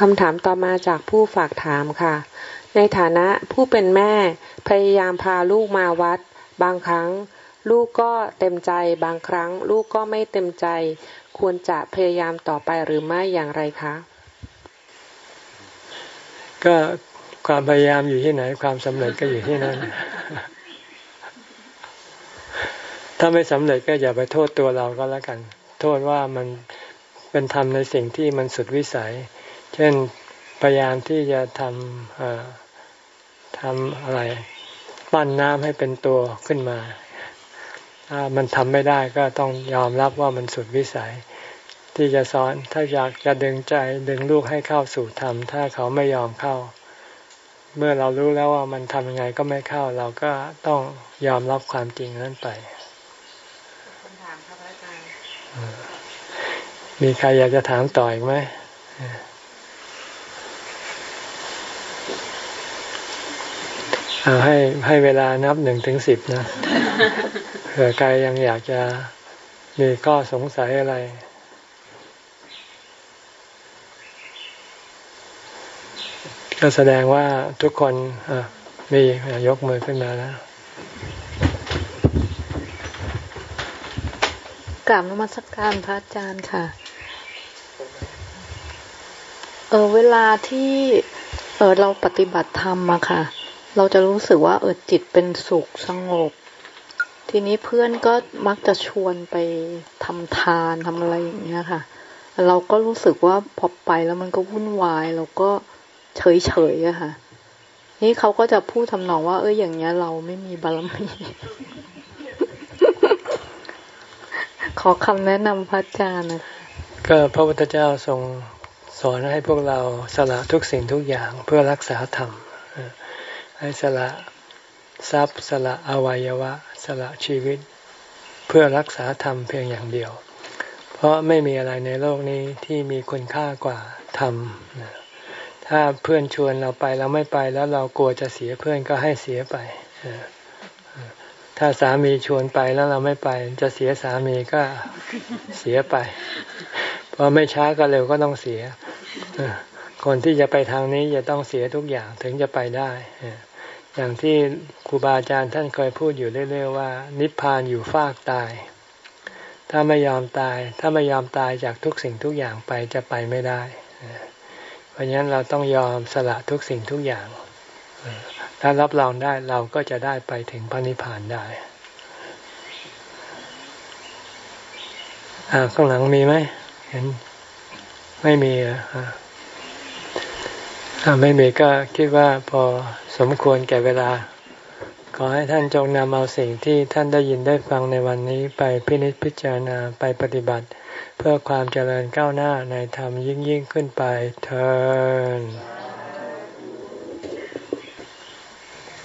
คำถามต่อมาจากผู้ฝากถามค่ะ ในฐานะผู้เป็นแม่พยายามพาลูกมาวัด บางครั้ง ลูกก็เต็มใจ บางครั้ง ลูกก็ไม่เต็มใจ ควรจะพยายามต่อไปหรือไม่อย่างไรคะ ก็ความพยายามอยู่ที่ไหน ความสำเร็จก็อยู่ที่นั่น ถ้าไม่สำเร็จก็อย่าไปโทษตัวเราก็แล้วกัน โทษว่ามันเป็นทำในสิ่งที่มันสุดวิสัย เช่นพยายามที่จะทำทำอะไร ปั้นน้ำให้เป็นตัวขึ้นมา ถ้ามันทำไม่ได้ก็ต้องยอมรับว่ามันสุดวิสัย ที่จะสอนถ้าอยากจะดึงใจดึงลูกให้เข้าสู่ธรรม ถ้าเขาไม่ยอมเข้า เมื่อเรารู้แล้วว่ามันทำยังไงก็ไม่เข้า เราก็ต้องยอมรับความจริงนั้นไปมีใครอยากจะถามต่ออีกไหมเอา ให้ให้เวลานับหนึ่งถึงสิบนะเผื่อใครยังอยากจะมีข้อสงสัยอะไร ก็แสดงว่าทุกคนมียกมือขึ้นมาแล้วกราบนมัสการพระอาจารย์ค่ะ เออเวลาที่เออเราปฏิบัติธรรมมาค่ะ เราจะรู้สึกว่าเออจิตเป็นสุขสงบ ทีนี้เพื่อนก็มักจะชวนไปทำทานทำอะไรอย่างเงี้ยค่ะ เราก็รู้สึกว่าพอไปแล้วมันก็วุ่นวาย เราก็เฉยเฉยอะค่ะ นี่เขาก็จะพูดทำนองว่า เอออย่างเงี้ย เราไม่มีบารมีขอคำแนะนำพระอาจารย์นะก็พระพุทธเจ้าทรงสอนให้พวกเราสละทุกสิ่งทุกอย่างเพื่อรักษาธรรม ให้สละทรัพย์สละอวัยวะ สละชีวิต เพื่อรักษาธรรมเพียงอย่างเดียว เพราะไม่มีอะไรในโลกนี้ที่มีคุณค่ากว่าธรรมถ้าเพื่อนชวนเราไปเราไม่ไปแล้วเรากลัวจะเสียเพื่อนก็ให้เสียไปถ้าสามีชวนไปแล้วเราไม่ไป จะเสียสามีก็เสียไป เพอไม่ช้าก็เร็วก็ต้องเสียคนที่จะไปทางนี้จะต้องเสียทุกอย่างถึงจะไปได้ อย่างที่ครูบาอาจารย์ท่านเคยพูดอยู่เรื่อยๆว่า นิพพานอยู่ฟากตาย ถ้าไม่ยอมตาย ถ้าไม่ยอมตายจากทุกสิ่งทุกอย่างไปจะไปไม่ได้ เพราะฉะนั้นเราต้องยอมสละทุกสิ่งทุกอย่าง ถ้ารับรองได้เราก็จะได้ไปถึงพระนิพพานได้อ่าข้างหลังมีไหมเห็น ไม่มีอะ อ่าไม่มีก็คิดว่าพอสมควรแก่เวลา ขอให้ท่านจงนำเอาสิ่งที่ท่านได้ยินได้ฟังในวันนี้ไปพินิจพิจารณาไปปฏิบัติ เพื่อความเจริญก้าวหน้าในธรรมยิ่งยิ่งขึ้นไปเทอ